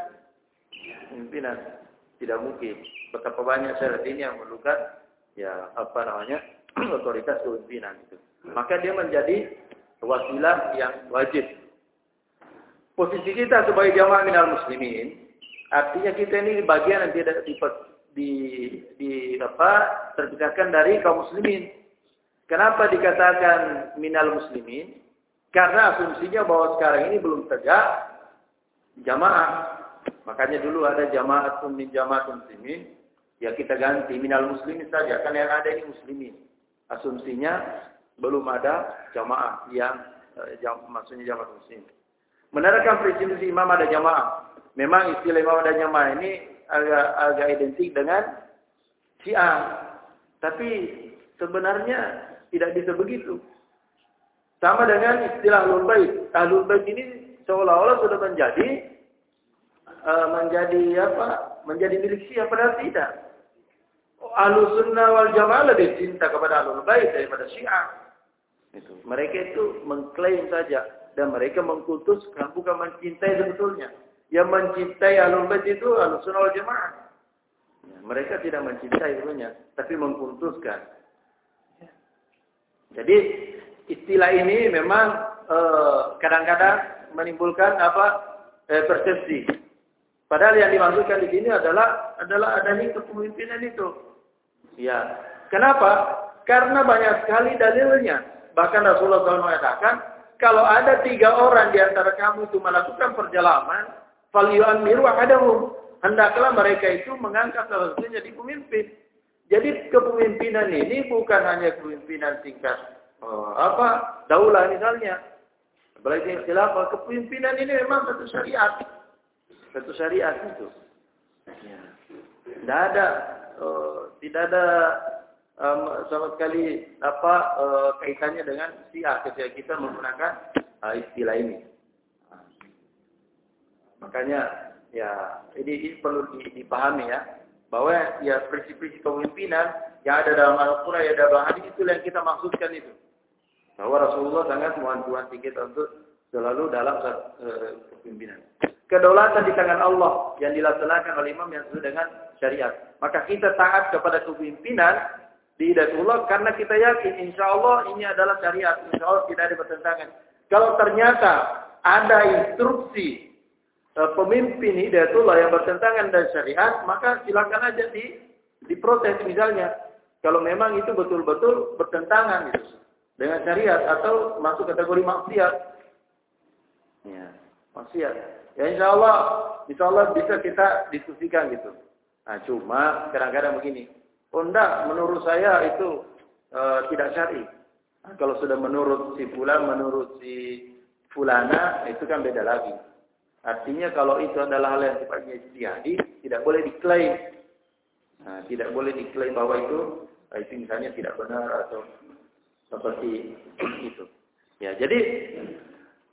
Pimpinan. Tidak mungkin. Betapa banyak syariat ini yang memerlukan ya apa namanya otoritas kepemimpinan itu. Maka dia menjadi wasilah yang wajib. Posisi kita sebagai jamaah minal muslimin, artinya kita ini bagian yang tidak di, di apa terpisahkan dari kaum muslimin. Kenapa dikatakan minal muslimin? Karena asumsinya bahwa sekarang ini belum tegak jamaah. Makanya dulu ada jamaah min jamaah muslimin, ya kita ganti minal muslimin saja karena yang ada ini muslimin. Asumsinya belum ada jamaah yang eh, jam, maksudnya jamaah muslim. Menerapkan prinsip imam ada jamaah. Memang istilah imam ada jamaah ini agak agak identik dengan Syiah. Tapi sebenarnya tidak bisa begitu. Sama dengan istilah ahlul bait. Ahlul bait ini seolah-olah sudah menjadi uh, menjadi apa? Menjadi milik siapa padahal tidak. Ahlus sunnah wal jamaah lebih cinta kepada ahlul bait daripada syiah. Itu. Mereka itu mengklaim saja dan mereka mengkultuskan bukan mencintai sebetulnya. Yang mencintai ahlul bait itu ahlus sunnah jamaah. Ya, mereka tidak mencintai sebenarnya, tapi mengkultuskan. Ya. Jadi istilah ini memang eh, kadang-kadang eh, menimbulkan apa eh, persepsi. Padahal yang dimaksudkan di sini adalah adalah adanya kepemimpinan itu. Ya, kenapa? Karena banyak sekali dalilnya. Bahkan Rasulullah SAW mengatakan, kalau ada tiga orang di antara kamu itu melakukan perjalanan, miru ahadahum. Hendaklah mereka itu mengangkat salah satunya di pemimpin. Jadi kepemimpinan ini bukan hanya kepemimpinan tingkat oh, apa daulah misalnya. Apalagi khilafah, kepemimpinan ini memang satu syariat. Satu syariat itu. Ya. Tidak ada, uh, tidak ada um, sama sekali apa uh, kaitannya dengan siap ketika kita menggunakan uh, istilah ini. Makanya ya ini, ini perlu dipahami ya bahwa ya prinsip-prinsip kepemimpinan yang ada dalam Al-Quran, ada dalam hadis itu yang kita maksudkan itu. Bahwa Rasulullah sangat menghantui kita untuk selalu dalam uh, kepemimpinan. Kedaulatan di tangan Allah yang dilaksanakan oleh imam yang sesuai dengan syariat. Maka kita taat kepada kepemimpinan di Hidayatullah karena kita yakin insya Allah ini adalah syariat. Insya Allah tidak ada pertentangan. Kalau ternyata ada instruksi pemimpin Hidayatullah yang bertentangan dengan syariat, maka silakan aja di diprotes misalnya. Kalau memang itu betul-betul bertentangan gitu dengan syariat atau masuk kategori maksiat. Ya, maksiat. Ya insya Allah, insya Allah bisa kita diskusikan gitu. Nah, cuma kadang-kadang begini. Oh enggak, menurut saya itu e, tidak syari. Nah, kalau sudah menurut si fulan, menurut si fulana, itu kan beda lagi. Artinya kalau itu adalah hal yang sifatnya istiadi, tidak boleh diklaim. Nah, tidak boleh diklaim bahwa itu, itu misalnya tidak benar atau seperti itu. Ya, jadi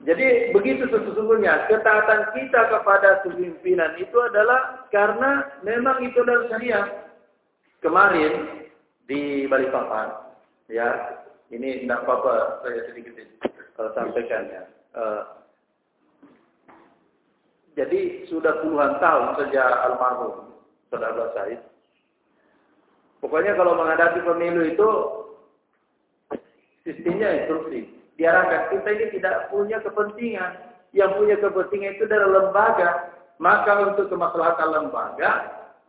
jadi begitu sesungguhnya ketaatan kita kepada pimpinan itu adalah karena memang itu adalah syariat. Kemarin di Balikpapan, ya ini tidak apa-apa saya sedikit sampaikan ya. Uh, jadi sudah puluhan tahun sejak almarhum saudara Said. Pokoknya kalau menghadapi pemilu itu Sistemnya instruksi. Diarahkan kita ini tidak punya kepentingan. Yang punya kepentingan itu adalah lembaga. Maka untuk kemaslahatan lembaga,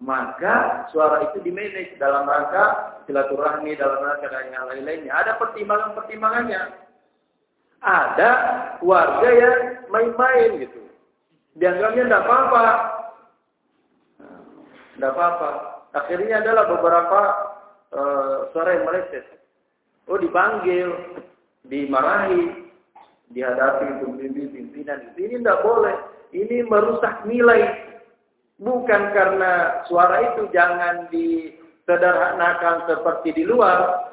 maka suara itu dimanage dalam rangka silaturahmi, dalam rangka dan yang lain-lainnya. Ada pertimbangan-pertimbangannya. Ada warga yang main-main gitu. Dianggapnya tidak apa-apa. Tidak apa-apa. Akhirnya adalah beberapa uh, suara yang meleset. Oh dipanggil, dimarahi, dihadapi pimpinan-pimpinan. Ini tidak boleh. Ini merusak nilai. Bukan karena suara itu jangan disederhanakan seperti di luar.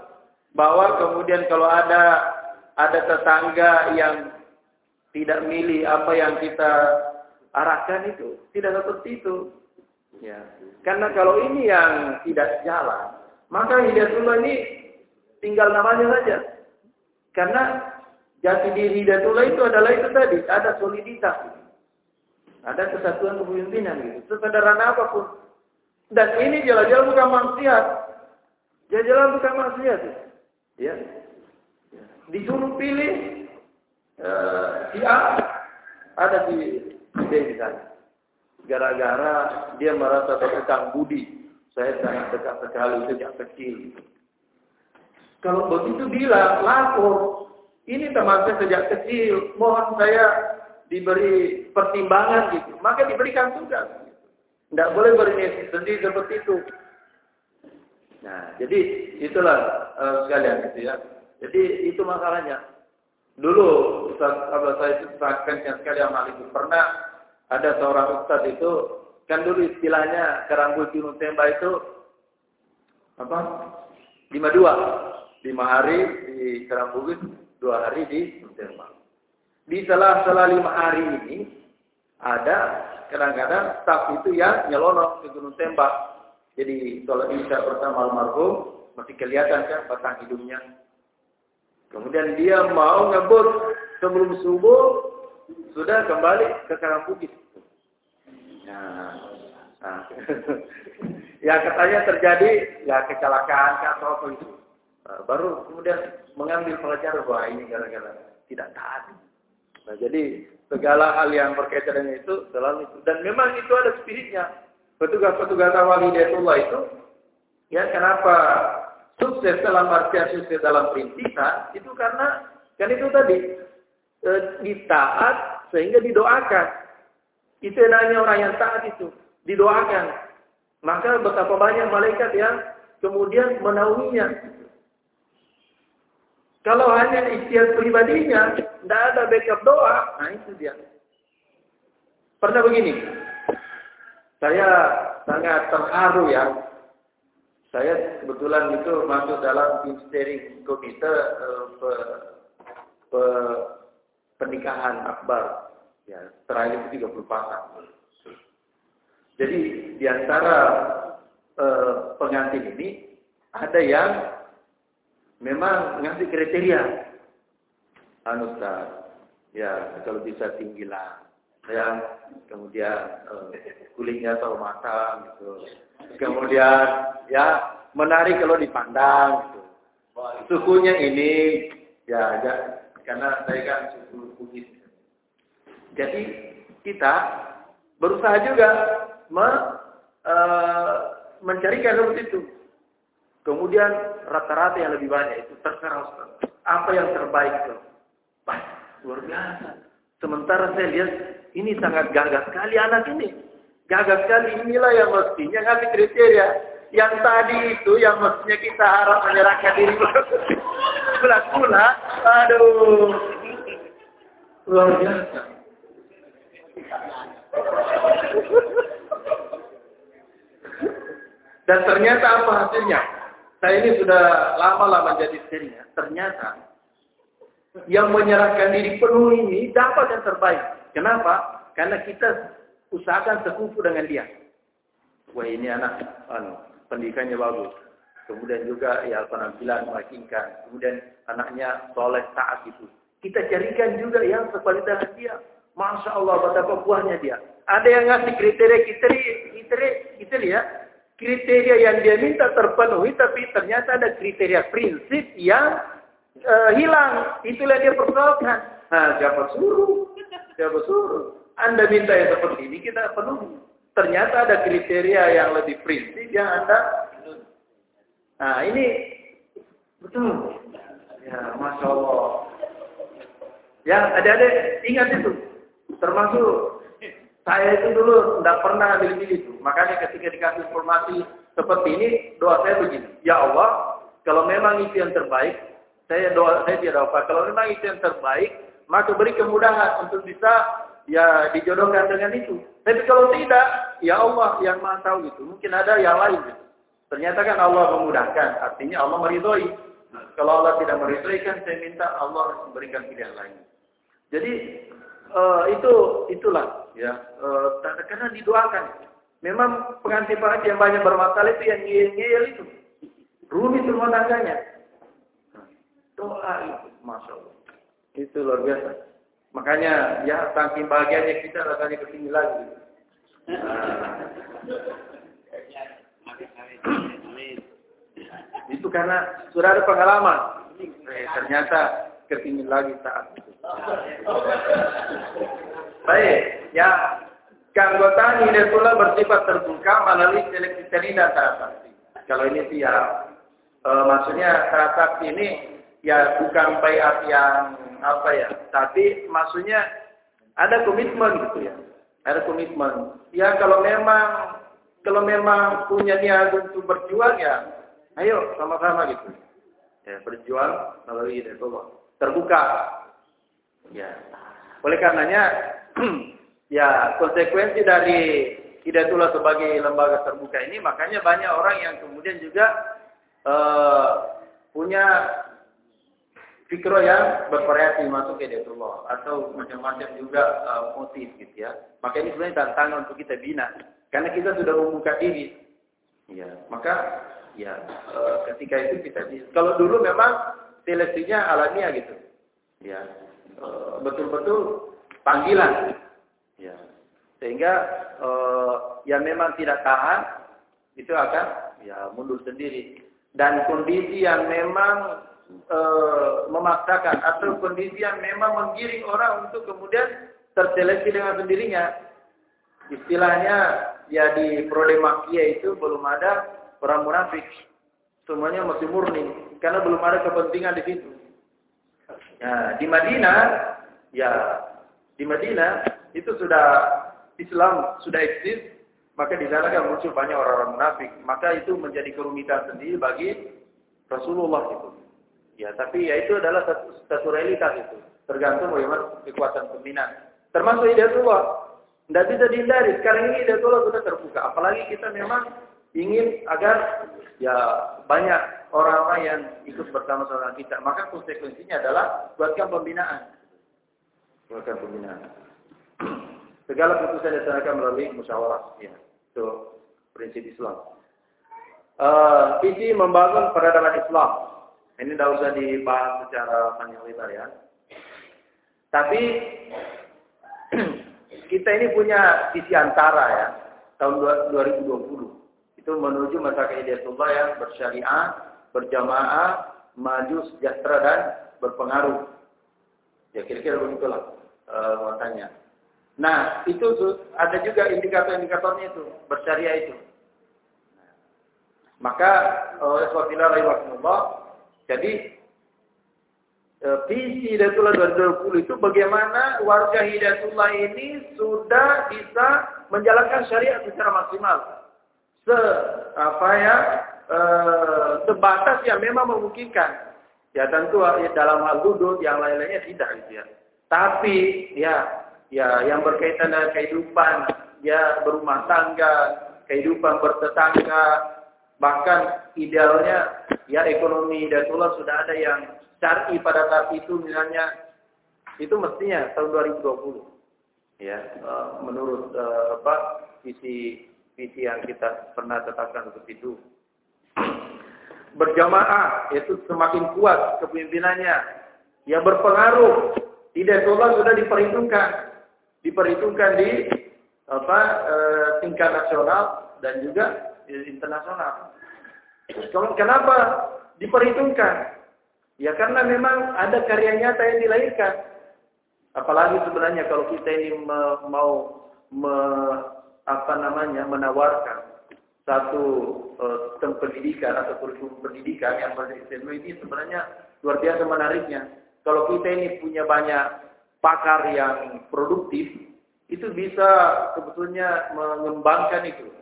Bahwa kemudian kalau ada ada tetangga yang tidak milih apa yang kita arahkan itu. Tidak seperti itu. Ya. Karena kalau ini yang tidak jalan, maka hidayatullah ini tinggal namanya saja. Karena jati diri Hidayatullah itu adalah itu tadi, ada soliditas. Ada kesatuan kepemimpinan gitu. Sesederhana apa pun. Dan ini jalan-jalan bukan maksiat. Jalan-jalan bukan maksiat. Ya. Disuruh pilih uh, si A ada di B misalnya. Gara-gara dia merasa terkekang budi. Saya sangat dekat sekali sejak kecil. Kalau begitu bilang, lapor. Ini teman saya sejak kecil, mohon saya diberi pertimbangan gitu. Maka diberikan tugas. Tidak boleh berinisiatif seperti itu. Nah, jadi itulah uh, sekalian gitu ya. Jadi itu masalahnya. Dulu Ustaz Abdul saya itu yang sekali amal itu. Pernah ada seorang Ustaz itu, kan dulu istilahnya kerambul Gunung Temba itu, apa? lima dua lima hari di Kerang Bugis dua hari di Tembak. Di sela-sela lima hari ini ada kadang-kadang staf itu yang nyelonong ke Gunung Tembak. Jadi kalau bisa bersama almarhum masih kelihatan kan batang hidungnya. Kemudian dia mau ngebut sebelum subuh sudah kembali ke Karang Bukit. Nah, nah. ya katanya terjadi ya kecelakaan atau apa itu. Nah, baru kemudian mengambil pelajaran bahwa ini gara-gara tidak taat. Nah, jadi segala hal yang berkaitan dengan itu selalu itu. Dan memang itu ada spiritnya. Petugas-petugas awal hidayatullah itu, ya kenapa sukses dalam artian sukses dalam perintisan, itu karena, kan itu tadi, e, ditaat sehingga didoakan. Itu enaknya orang yang taat itu, didoakan. Maka betapa banyak malaikat yang kemudian menaunginya. Kalau hanya ikhtiar pribadinya, tidak ada backup doa, nah itu dia. Pernah begini, saya sangat terharu ya. Saya kebetulan itu masuk dalam tim steering komite uh, pe, pe, pernikahan akbar. Ya, terakhir itu 30 pasang. Jadi di antara uh, pengantin ini ada yang memang ngasih kriteria. Anu ya kalau bisa tinggi lah. Ya, kemudian uh, kulitnya tahu matang gitu. Kemudian ya menarik kalau dipandang gitu. Sukunya ini ya, ya karena saya kan suku Bugis. Jadi kita berusaha juga me, uh, mencarikan seperti itu. Kemudian rata-rata yang lebih banyak itu terserah. Apa yang terbaik itu? Pas, luar biasa. Sementara saya lihat ini sangat gagah sekali anak ini. Gagah sekali inilah yang mestinya ngasih kriteria. Yang tadi itu yang mestinya kita harap menyerahkan diri pula-pula. Aduh. Luar biasa. Dan ternyata apa hasilnya? Saya ini sudah lama-lama menjadi istrinya. Ternyata yang menyerahkan diri penuh ini dapat yang terbaik. Kenapa? Karena kita usahakan sekufu dengan dia. Wah ini anak anu, pendidikannya bagus. Kemudian juga ya penampilan meyakinkan. Kemudian anaknya soleh taat itu. Kita carikan juga yang sekualitas dia. Masya Allah betapa buahnya dia. Ada yang ngasih kriteria kriteria kriteria, kriteria kriteria yang dia minta terpenuhi, tapi ternyata ada kriteria prinsip yang uh, hilang. Itulah dia persoalkan. Nah, siapa suruh? Siapa suruh? Anda minta yang seperti ini, kita penuhi. Ternyata ada kriteria yang lebih prinsip yang Anda Nah, ini betul. Ya, Masya Allah. Ya, adik-adik ingat itu. Termasuk saya itu dulu tidak pernah pilih-pilih itu. Makanya ketika dikasih informasi seperti ini, doa saya begini. Ya Allah, kalau memang itu yang terbaik, saya doa saya tidak apa. Kalau memang itu yang terbaik, maka beri kemudahan untuk bisa ya dijodohkan dengan itu. Tapi kalau tidak, ya Allah yang maha tahu gitu. Mungkin ada yang lain gitu. Ternyata kan Allah memudahkan, artinya Allah meridhoi. Kalau Allah tidak meridhoi kan saya minta Allah memberikan pilihan lain. Jadi uh, itu itulah ya uh, karena didoakan. Memang pengantin-pengantin yang banyak bermasalah itu yang ngeyel itu. Rumit rumah tangganya. Doa itu, Masya Allah. Itu luar biasa. Makanya ya saking bahagianya kita rasanya ke sini lagi. Nah. itu karena sudah ada pengalaman. Eh, ternyata kepingin lagi saat itu. Baik, ya keanggotaan Hidayatullah bersifat terbuka melalui seleksi seni dan transaksi. Kalau ini sih ya, e, maksudnya transaksi ini ya bukan bayat yang apa ya, tapi maksudnya ada komitmen gitu ya, ada komitmen. Ya kalau memang kalau memang punya niat untuk berjuang ya, ayo sama-sama gitu. Ya, berjuang melalui Hidayatullah. Terbuka Ya. Oleh karenanya ya konsekuensi dari Hidayatullah sebagai lembaga terbuka ini makanya banyak orang yang kemudian juga uh, punya fikro yang bervariasi masuk ke Hidayatullah atau macam-macam juga uh, motif gitu ya. Maka ini sebenarnya tantangan untuk kita bina karena kita sudah membuka diri. Ya, maka ya uh, ketika itu kita kalau dulu memang seleksinya alamiah gitu. Ya. Betul-betul panggilan. Ya. Sehingga yang memang tidak tahan itu akan ya mundur sendiri dan kondisi yang memang e, memaksakan atau kondisi yang memang menggiring orang untuk kemudian terseleksi dengan sendirinya. Istilahnya ya di Prodemakia itu belum ada orang munafik. Semuanya masih murni karena belum ada kepentingan di situ. Ya, di Madinah ya di Madinah itu sudah Islam sudah eksis, maka di sana kan muncul banyak orang-orang munafik. Maka itu menjadi kerumitan sendiri bagi Rasulullah itu. Ya, tapi ya itu adalah satu, satu realitas itu. Tergantung bagaimana kekuatan pembinaan. Termasuk Hidayatullah. Tidak bisa dihindari. Sekarang ini Hidayatullah sudah terbuka. Apalagi kita memang ingin agar ya banyak orang-orang yang ikut bersama-sama kita. Maka konsekuensinya adalah buatkan pembinaan. Buatkan pembinaan. Segala keputusan dilaksanakan melalui musyawarah. Ya, itu prinsip Islam. Uh, visi membangun peradaban Islam. Ini tidak usah dibahas secara panjang lebar ya. Tapi kita ini punya visi antara ya, tahun 2020. Itu menuju masa kehidayatullah yang bersyariah, berjamaah, maju, sejahtera dan berpengaruh. Ya kira-kira begitulah uh, makanya. Nah, itu ada juga indikator-indikatornya itu, bersyariah itu. Maka oleh sebab itulah jadi eh, visi Hidayatullah 2020 itu bagaimana warga Hidayatullah ini sudah bisa menjalankan syariat secara maksimal. Se apa ya e, sebatas yang memang memungkinkan. Ya tentu ya, dalam hal hudud yang lain-lainnya tidak gitu ya. Tapi ya ya yang berkaitan dengan kehidupan ya berumah tangga, kehidupan bertetangga, bahkan idealnya ya ekonomi Hidayatullah sudah ada yang cari pada saat itu misalnya. Itu mestinya tahun 2020 ya uh, menurut uh, apa visi visi yang kita pernah tetapkan untuk itu. Berjamaah itu semakin kuat kepemimpinannya. Yang berpengaruh. Hidayatullah sudah diperhitungkan. Diperhitungkan di apa uh, tingkat nasional dan juga internasional Kenapa diperhitungkan? Ya karena memang ada karya nyata yang dilahirkan. Apalagi sebenarnya kalau kita ini mau me, apa namanya menawarkan satu uh, pendidikan atau kurikulum pendidikan yang berislam ini sebenarnya luar biasa menariknya. Kalau kita ini punya banyak pakar yang produktif, itu bisa sebetulnya mengembangkan itu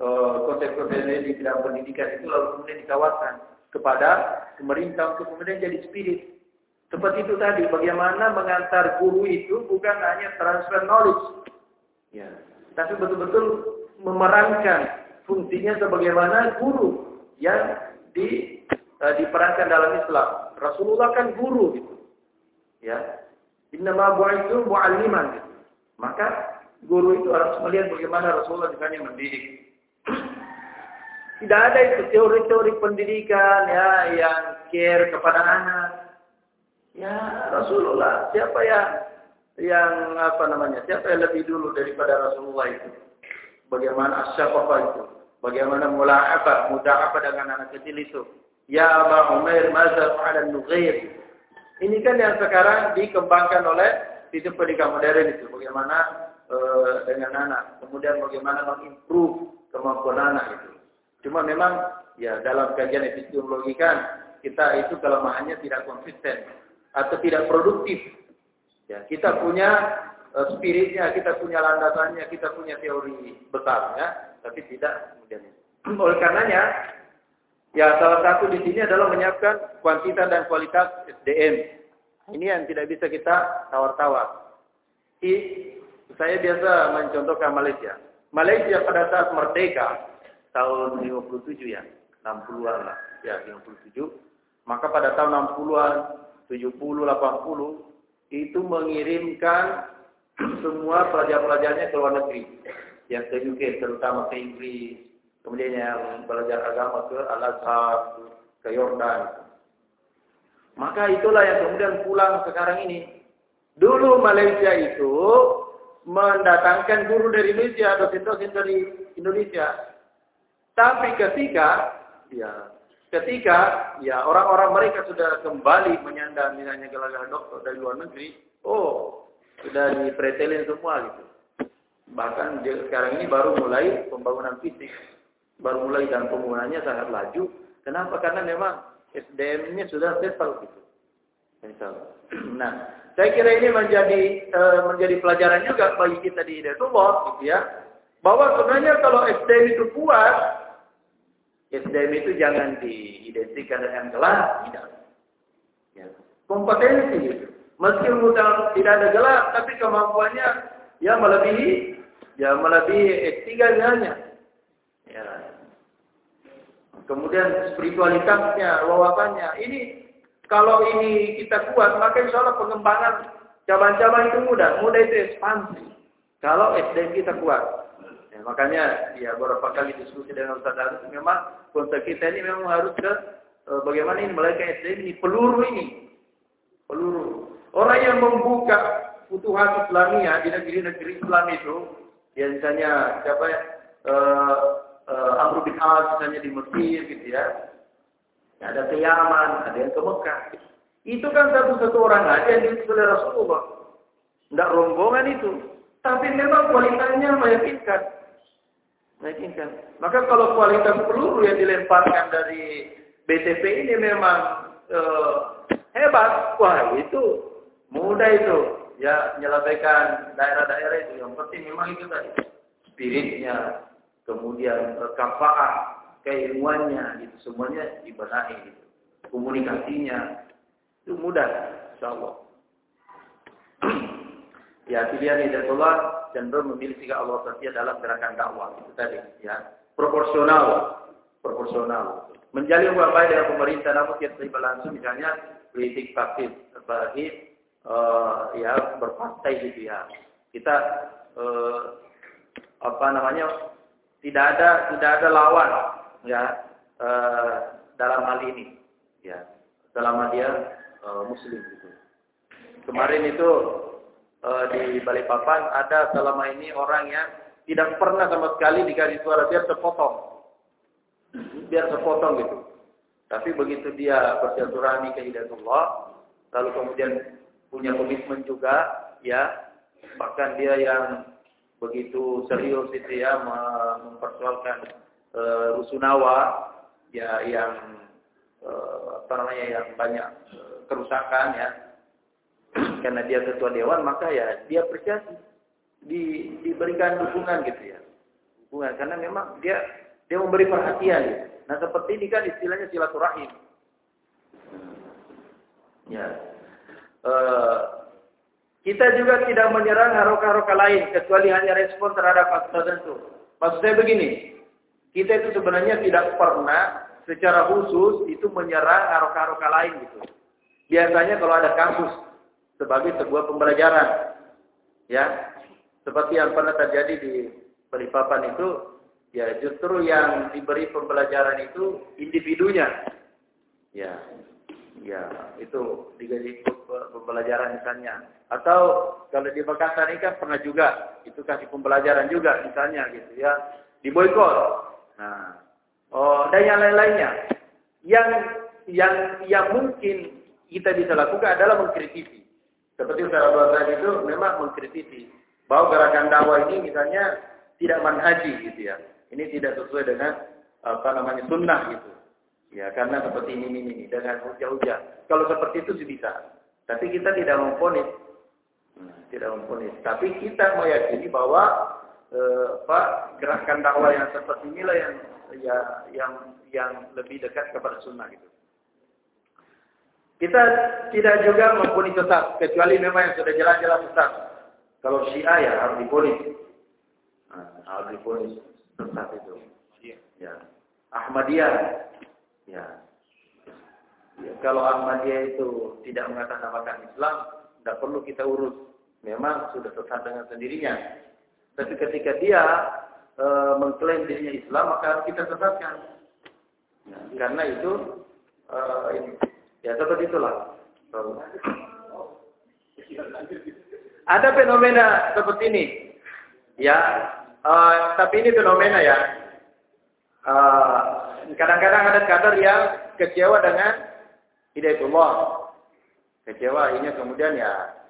Eh, konsep-konsep di bidang pendidikan itu lalu kemudian ditawarkan kepada pemerintah untuk kemudian jadi spirit. Seperti itu tadi, bagaimana mengantar guru itu bukan hanya transfer knowledge, ya, tapi betul-betul memerankan fungsinya sebagaimana guru yang di, uh, diperankan dalam Islam. Rasulullah kan guru gitu. Ya. Innama bu'aitu mu'alliman gitu. Maka guru itu harus melihat bagaimana Rasulullah misalnya mendidik. Tidak ada itu teori-teori pendidikan ya yang care kepada anak. Ya Rasulullah, siapa yang yang apa namanya? Siapa yang lebih dulu daripada Rasulullah itu? Bagaimana asyafaqah itu? Bagaimana mula'abah, apa dengan anak kecil itu? Ya Aba Umair, mazhab ala nughair. Ini kan yang sekarang dikembangkan oleh sistem pendidikan modern itu. Bagaimana uh, dengan anak. Kemudian bagaimana mengimprove kemampuan anak itu. Cuma memang ya dalam kajian epistemologi kan kita itu kelemahannya tidak konsisten atau tidak produktif. Ya, kita punya uh, spiritnya, kita punya landasannya, kita punya teori besarnya, tapi tidak kemudian. Oleh karenanya, ya salah satu di sini adalah menyiapkan kuantitas dan kualitas SDM. Ini yang tidak bisa kita tawar-tawar. Saya biasa mencontohkan Malaysia. Malaysia pada saat merdeka, tahun 57 ya, 60-an lah, ya 57. Maka pada tahun 60-an 70 80 itu mengirimkan semua pelajar-pelajarnya ke luar negeri. Yang ke terutama ke Inggris kemudian yang belajar agama ke Al-Azhar ke Yordan. Maka itulah yang kemudian pulang sekarang ini. Dulu Malaysia itu mendatangkan guru dari Indonesia dosen-dosen dari Indonesia tapi ketika ya ketika ya orang-orang mereka sudah kembali menyandang misalnya gelar-gelar dokter dari luar negeri, oh sudah dipretelin semua gitu. Bahkan sekarang ini baru mulai pembangunan fisik, baru mulai dan pembangunannya sangat laju. Kenapa? Karena memang SDM-nya sudah settle gitu. Nah, saya kira ini menjadi uh, menjadi pelajaran juga bagi kita di Hidayatullah gitu ya. Bahwa sebenarnya kalau SDM itu kuat, SDM itu jangan diidentikan dengan gelar, tidak. Ya. Kompetensi gitu. Meskipun tidak ada gelar, tapi kemampuannya ya melebihi ya melebihi S3 misalnya. Ya. Kemudian spiritualitasnya, wawasannya. Ini kalau ini kita kuat, maka insya Allah pengembangan cabang-cabang itu mudah. Mudah itu ekspansi. Kalau SDM kita kuat. Ya, makanya ya beberapa kali diskusi dengan Ustaz Arif memang konsep kita ini memang harus ke e, bagaimana ini mereka SD ini peluru ini. Peluru. Orang yang membuka futuhat Islamiyah di negeri-negeri Islam itu, ya misalnya siapa ya, e, e, Amr bin As misalnya di Mesir gitu ya. ya ada ke Yaman, ada yang ke Mekah. Itu kan satu-satu orang aja yang diutus oleh Rasulullah. Tidak rombongan itu. Tapi memang kualitasnya meyakinkan meyakinkan. Maka kalau kualitas peluru yang dilemparkan dari BTP ini memang uh, hebat, wah itu mudah itu ya menyelesaikan daerah-daerah itu. Yang penting memang itu tadi spiritnya, kemudian kafaah, keilmuannya, itu semuanya dibenahi. Gitu. Komunikasinya itu mudah, insya Allah. ya pilihan hidayatullah cenderung memilih jika Allah setia dalam gerakan dakwah. Itu tadi ya. Proporsional. Proporsional. Menjalin hubungan baik dengan pemerintah namun tidak terlibat langsung misalnya politik praktis bagi uh, ya berpartai gitu ya. Kita uh, apa namanya tidak ada tidak ada lawan ya uh, dalam hal ini ya. Selama dia uh, muslim gitu. Kemarin itu uh, di Balikpapan ada selama ini orang yang tidak pernah sama sekali dikasih suara biar sepotong. Biar sepotong gitu. Tapi begitu dia bersilaturahmi ke Hidayatullah, lalu kemudian punya komitmen juga, ya, bahkan dia yang begitu serius itu ya mempersoalkan e, rusunawa, ya yang e, apa namanya yang banyak e, kerusakan ya, karena dia ketua dewan maka ya dia apresiasi. Di, diberikan dukungan gitu ya. Dukungan karena memang dia dia memberi perhatian. Gitu. nah seperti ini kan istilahnya silaturahim. Ya. E, kita juga tidak menyerang haroka-haroka lain kecuali hanya respon terhadap fakta tertentu maksud saya begini kita itu sebenarnya tidak pernah secara khusus itu menyerang haroka-haroka lain gitu. Biasanya kalau ada kasus sebagai sebuah pembelajaran. Ya, seperti yang pernah terjadi di Balikpapan itu, ya justru yang diberi pembelajaran itu individunya. Ya, ya itu digaji pembelajaran misalnya. Atau kalau di Makassar ini kan pernah juga itu kasih pembelajaran juga misalnya gitu ya, di boykot. Nah, oh dan yang lain-lainnya. Yang yang yang mungkin kita bisa lakukan adalah mengkritisi. Seperti Ustaz Abdul itu memang mengkritisi bahwa gerakan dakwah ini misalnya tidak manhaji gitu ya. Ini tidak sesuai dengan apa namanya sunnah gitu. Ya karena seperti ini ini, ini dengan hujah-hujah. Kalau seperti itu sih bisa. Tapi kita tidak memponis. Nah, tidak memponis. Tapi kita meyakini bahwa eh, apa gerakan dakwah yang seperti inilah yang ya yang yang lebih dekat kepada sunnah gitu. Kita tidak juga mempunyai sesat, kecuali memang yang sudah jelas-jelas sesat. Kalau Syiah ya harus diponis. Nah, harus diponis sesat itu. Ya. Ahmadiyah. Ya. Ya, kalau Ahmadiyah itu tidak mengatasnamakan Islam, tidak perlu kita urus. Memang sudah sesat dengan sendirinya. Tapi ketika dia e, mengklaim dirinya Islam, maka harus kita sesatkan. Nah, karena itu e, ini. Ya seperti itulah. Ada fenomena seperti ini. Ya, uh, tapi ini fenomena ya. Kadang-kadang uh, ada kader yang kecewa dengan hidayatullah. Kecewa ini kemudian ya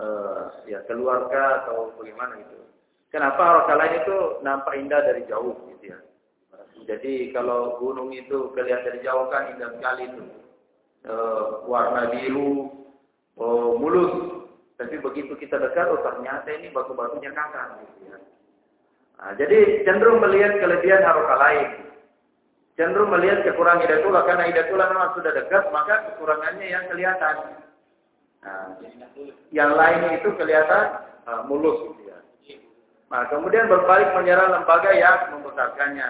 uh, ya keluarga atau bagaimana itu. Kenapa orang lain itu nampak indah dari jauh gitu ya. Jadi kalau gunung itu kelihatan dari jauh kan indah sekali itu. Uh, warna biru, oh, mulus. Tapi begitu kita dekat, oh ternyata ini batu-batunya kakak. Gitu ya. Nah, jadi cenderung melihat kelebihan haroka lain cenderung melihat kekurangan Hidayatullah karena Hidayatullah memang sudah dekat maka kekurangannya yang kelihatan. Nah, yang lain itu kelihatan uh, mulus gitu ya. Nah, kemudian berbalik menyerang lembaga yang membesarkannya.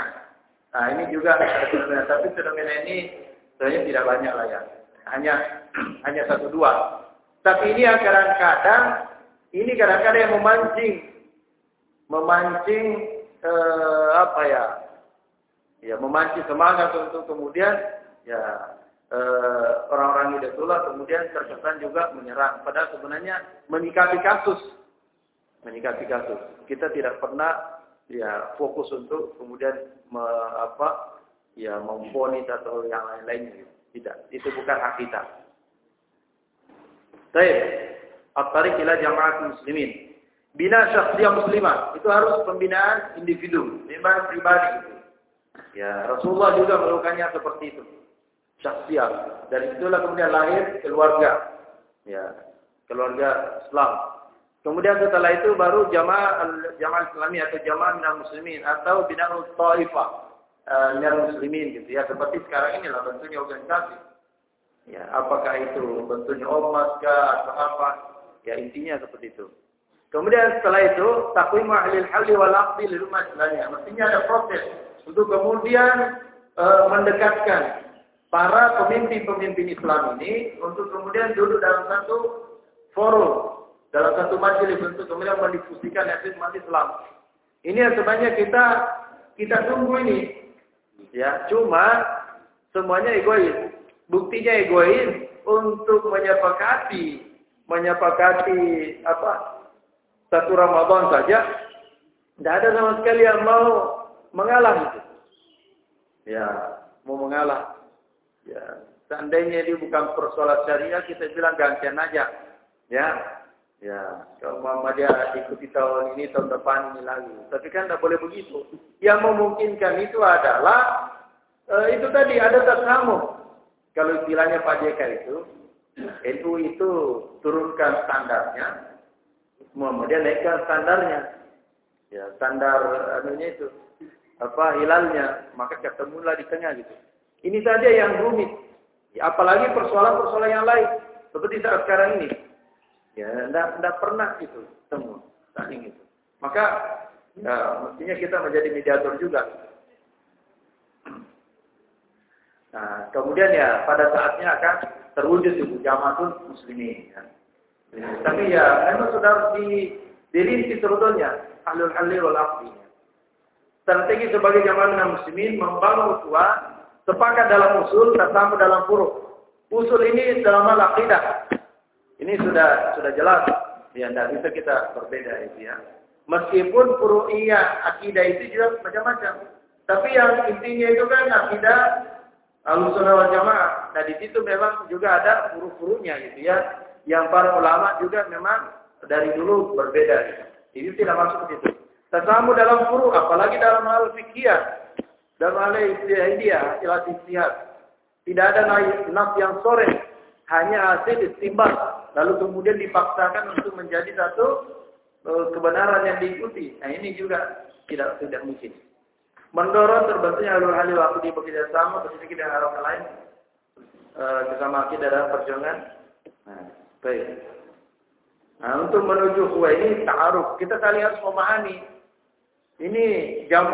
Nah, ini juga fenomena, tapi fenomena ini sebenarnya tidak banyak lah ya. Hanya hanya satu dua. Tapi ini yang kadang-kadang ini kadang-kadang yang memancing memancing eh, apa ya ya memancing semangat untuk kemudian ya eh, orang-orang Hidayatullah kemudian terkesan juga menyerang. Padahal sebenarnya menyikapi kasus, menyikapi kasus. Kita tidak pernah ya fokus untuk kemudian me, apa ya memfonis atau yang lain-lain. Tidak, itu bukan hak kita. Baik, at-tariq ila jama'at muslimin. Bina syakhsiyah muslimah itu harus pembinaan individu, pembinaan pribadi. Ya, Rasulullah juga melakukannya seperti itu. Syakhsiyah. Dari itulah kemudian lahir keluarga. Ya, keluarga Islam. Kemudian setelah itu baru jamaah jamaah Islami atau jamaah minal muslimin atau bidang taifah uh, muslimin gitu ya. Seperti sekarang inilah bentuknya organisasi. Ya, apakah itu bentuknya ormas kah atau apa? Ya intinya seperti itu. Kemudian setelah itu takwim ahli halli wal aqdi lil. Mestinya ada proses untuk kemudian e, mendekatkan para pemimpin-pemimpin Islam ini untuk kemudian duduk dalam satu forum, dalam satu majelis untuk kemudian mendiskusikan umat Islam. Ini yang sebenarnya kita kita tunggu ini. Ya, cuma semuanya egois. Buktinya egois untuk menyepakati menyepakati apa satu Ramadan saja tidak ada sama sekali yang mau mengalah itu. Ya, mau mengalah. Ya, seandainya dia bukan persoalan syariah, kita bilang gantian aja. Ya, ya. Kalau Muhammadiyah ikuti tahun ini, tahun depan ini lagi. Tapi kan tidak boleh begitu. Yang memungkinkan itu adalah eh, itu tadi ada tasamu. Kalau istilahnya Pak JK itu, NU itu turunkan standarnya, Muhammadiyah naikkan standarnya. Ya, standar anunya itu apa hilalnya, maka ketemulah di tengah gitu. Ini saja yang rumit. Apalagi persoalan-persoalan yang lain seperti saat sekarang ini. Ya, tidak pernah itu temu saling itu. Maka ya, mestinya kita menjadi mediator juga. Nah, kemudian ya pada saatnya akan terwujud itu jamaah muslimin. Ya. Tapi ya memang sudah harus di, dirinci sebetulnya halul halil wal aqdi strategi sebagai jamaah muslimin membangun utuah sepakat dalam usul bersama dalam furu. Usul ini dalam hal. Ini sudah sudah jelas. Ya, tidak bisa kita berbeda itu ya. Meskipun iya akidah itu juga macam-macam. Tapi yang intinya itu kan akidah Al-Sunnah wal Jamaah. Nah di situ memang juga ada furu-furunya gitu ya. Yang para ulama juga memang dari dulu berbeda. Ini tidak masuk ke situ. Tasamu dalam furu, apalagi dalam hal fikih, dalam hal istihadiyah, ilah istihad. Tidak ada nas yang sore, hanya hasil istimbang, lalu kemudian dipaksakan untuk menjadi satu e, kebenaran yang diikuti. Nah ini juga tidak tidak mungkin. Mendorong terbentuknya alur halil waktu di bekerja sama, bersama kita harap lain, e, kita dalam perjuangan. Nah, baik. Nah, untuk menuju kuah ini ta'aruf, kita kali harus memahami ini jam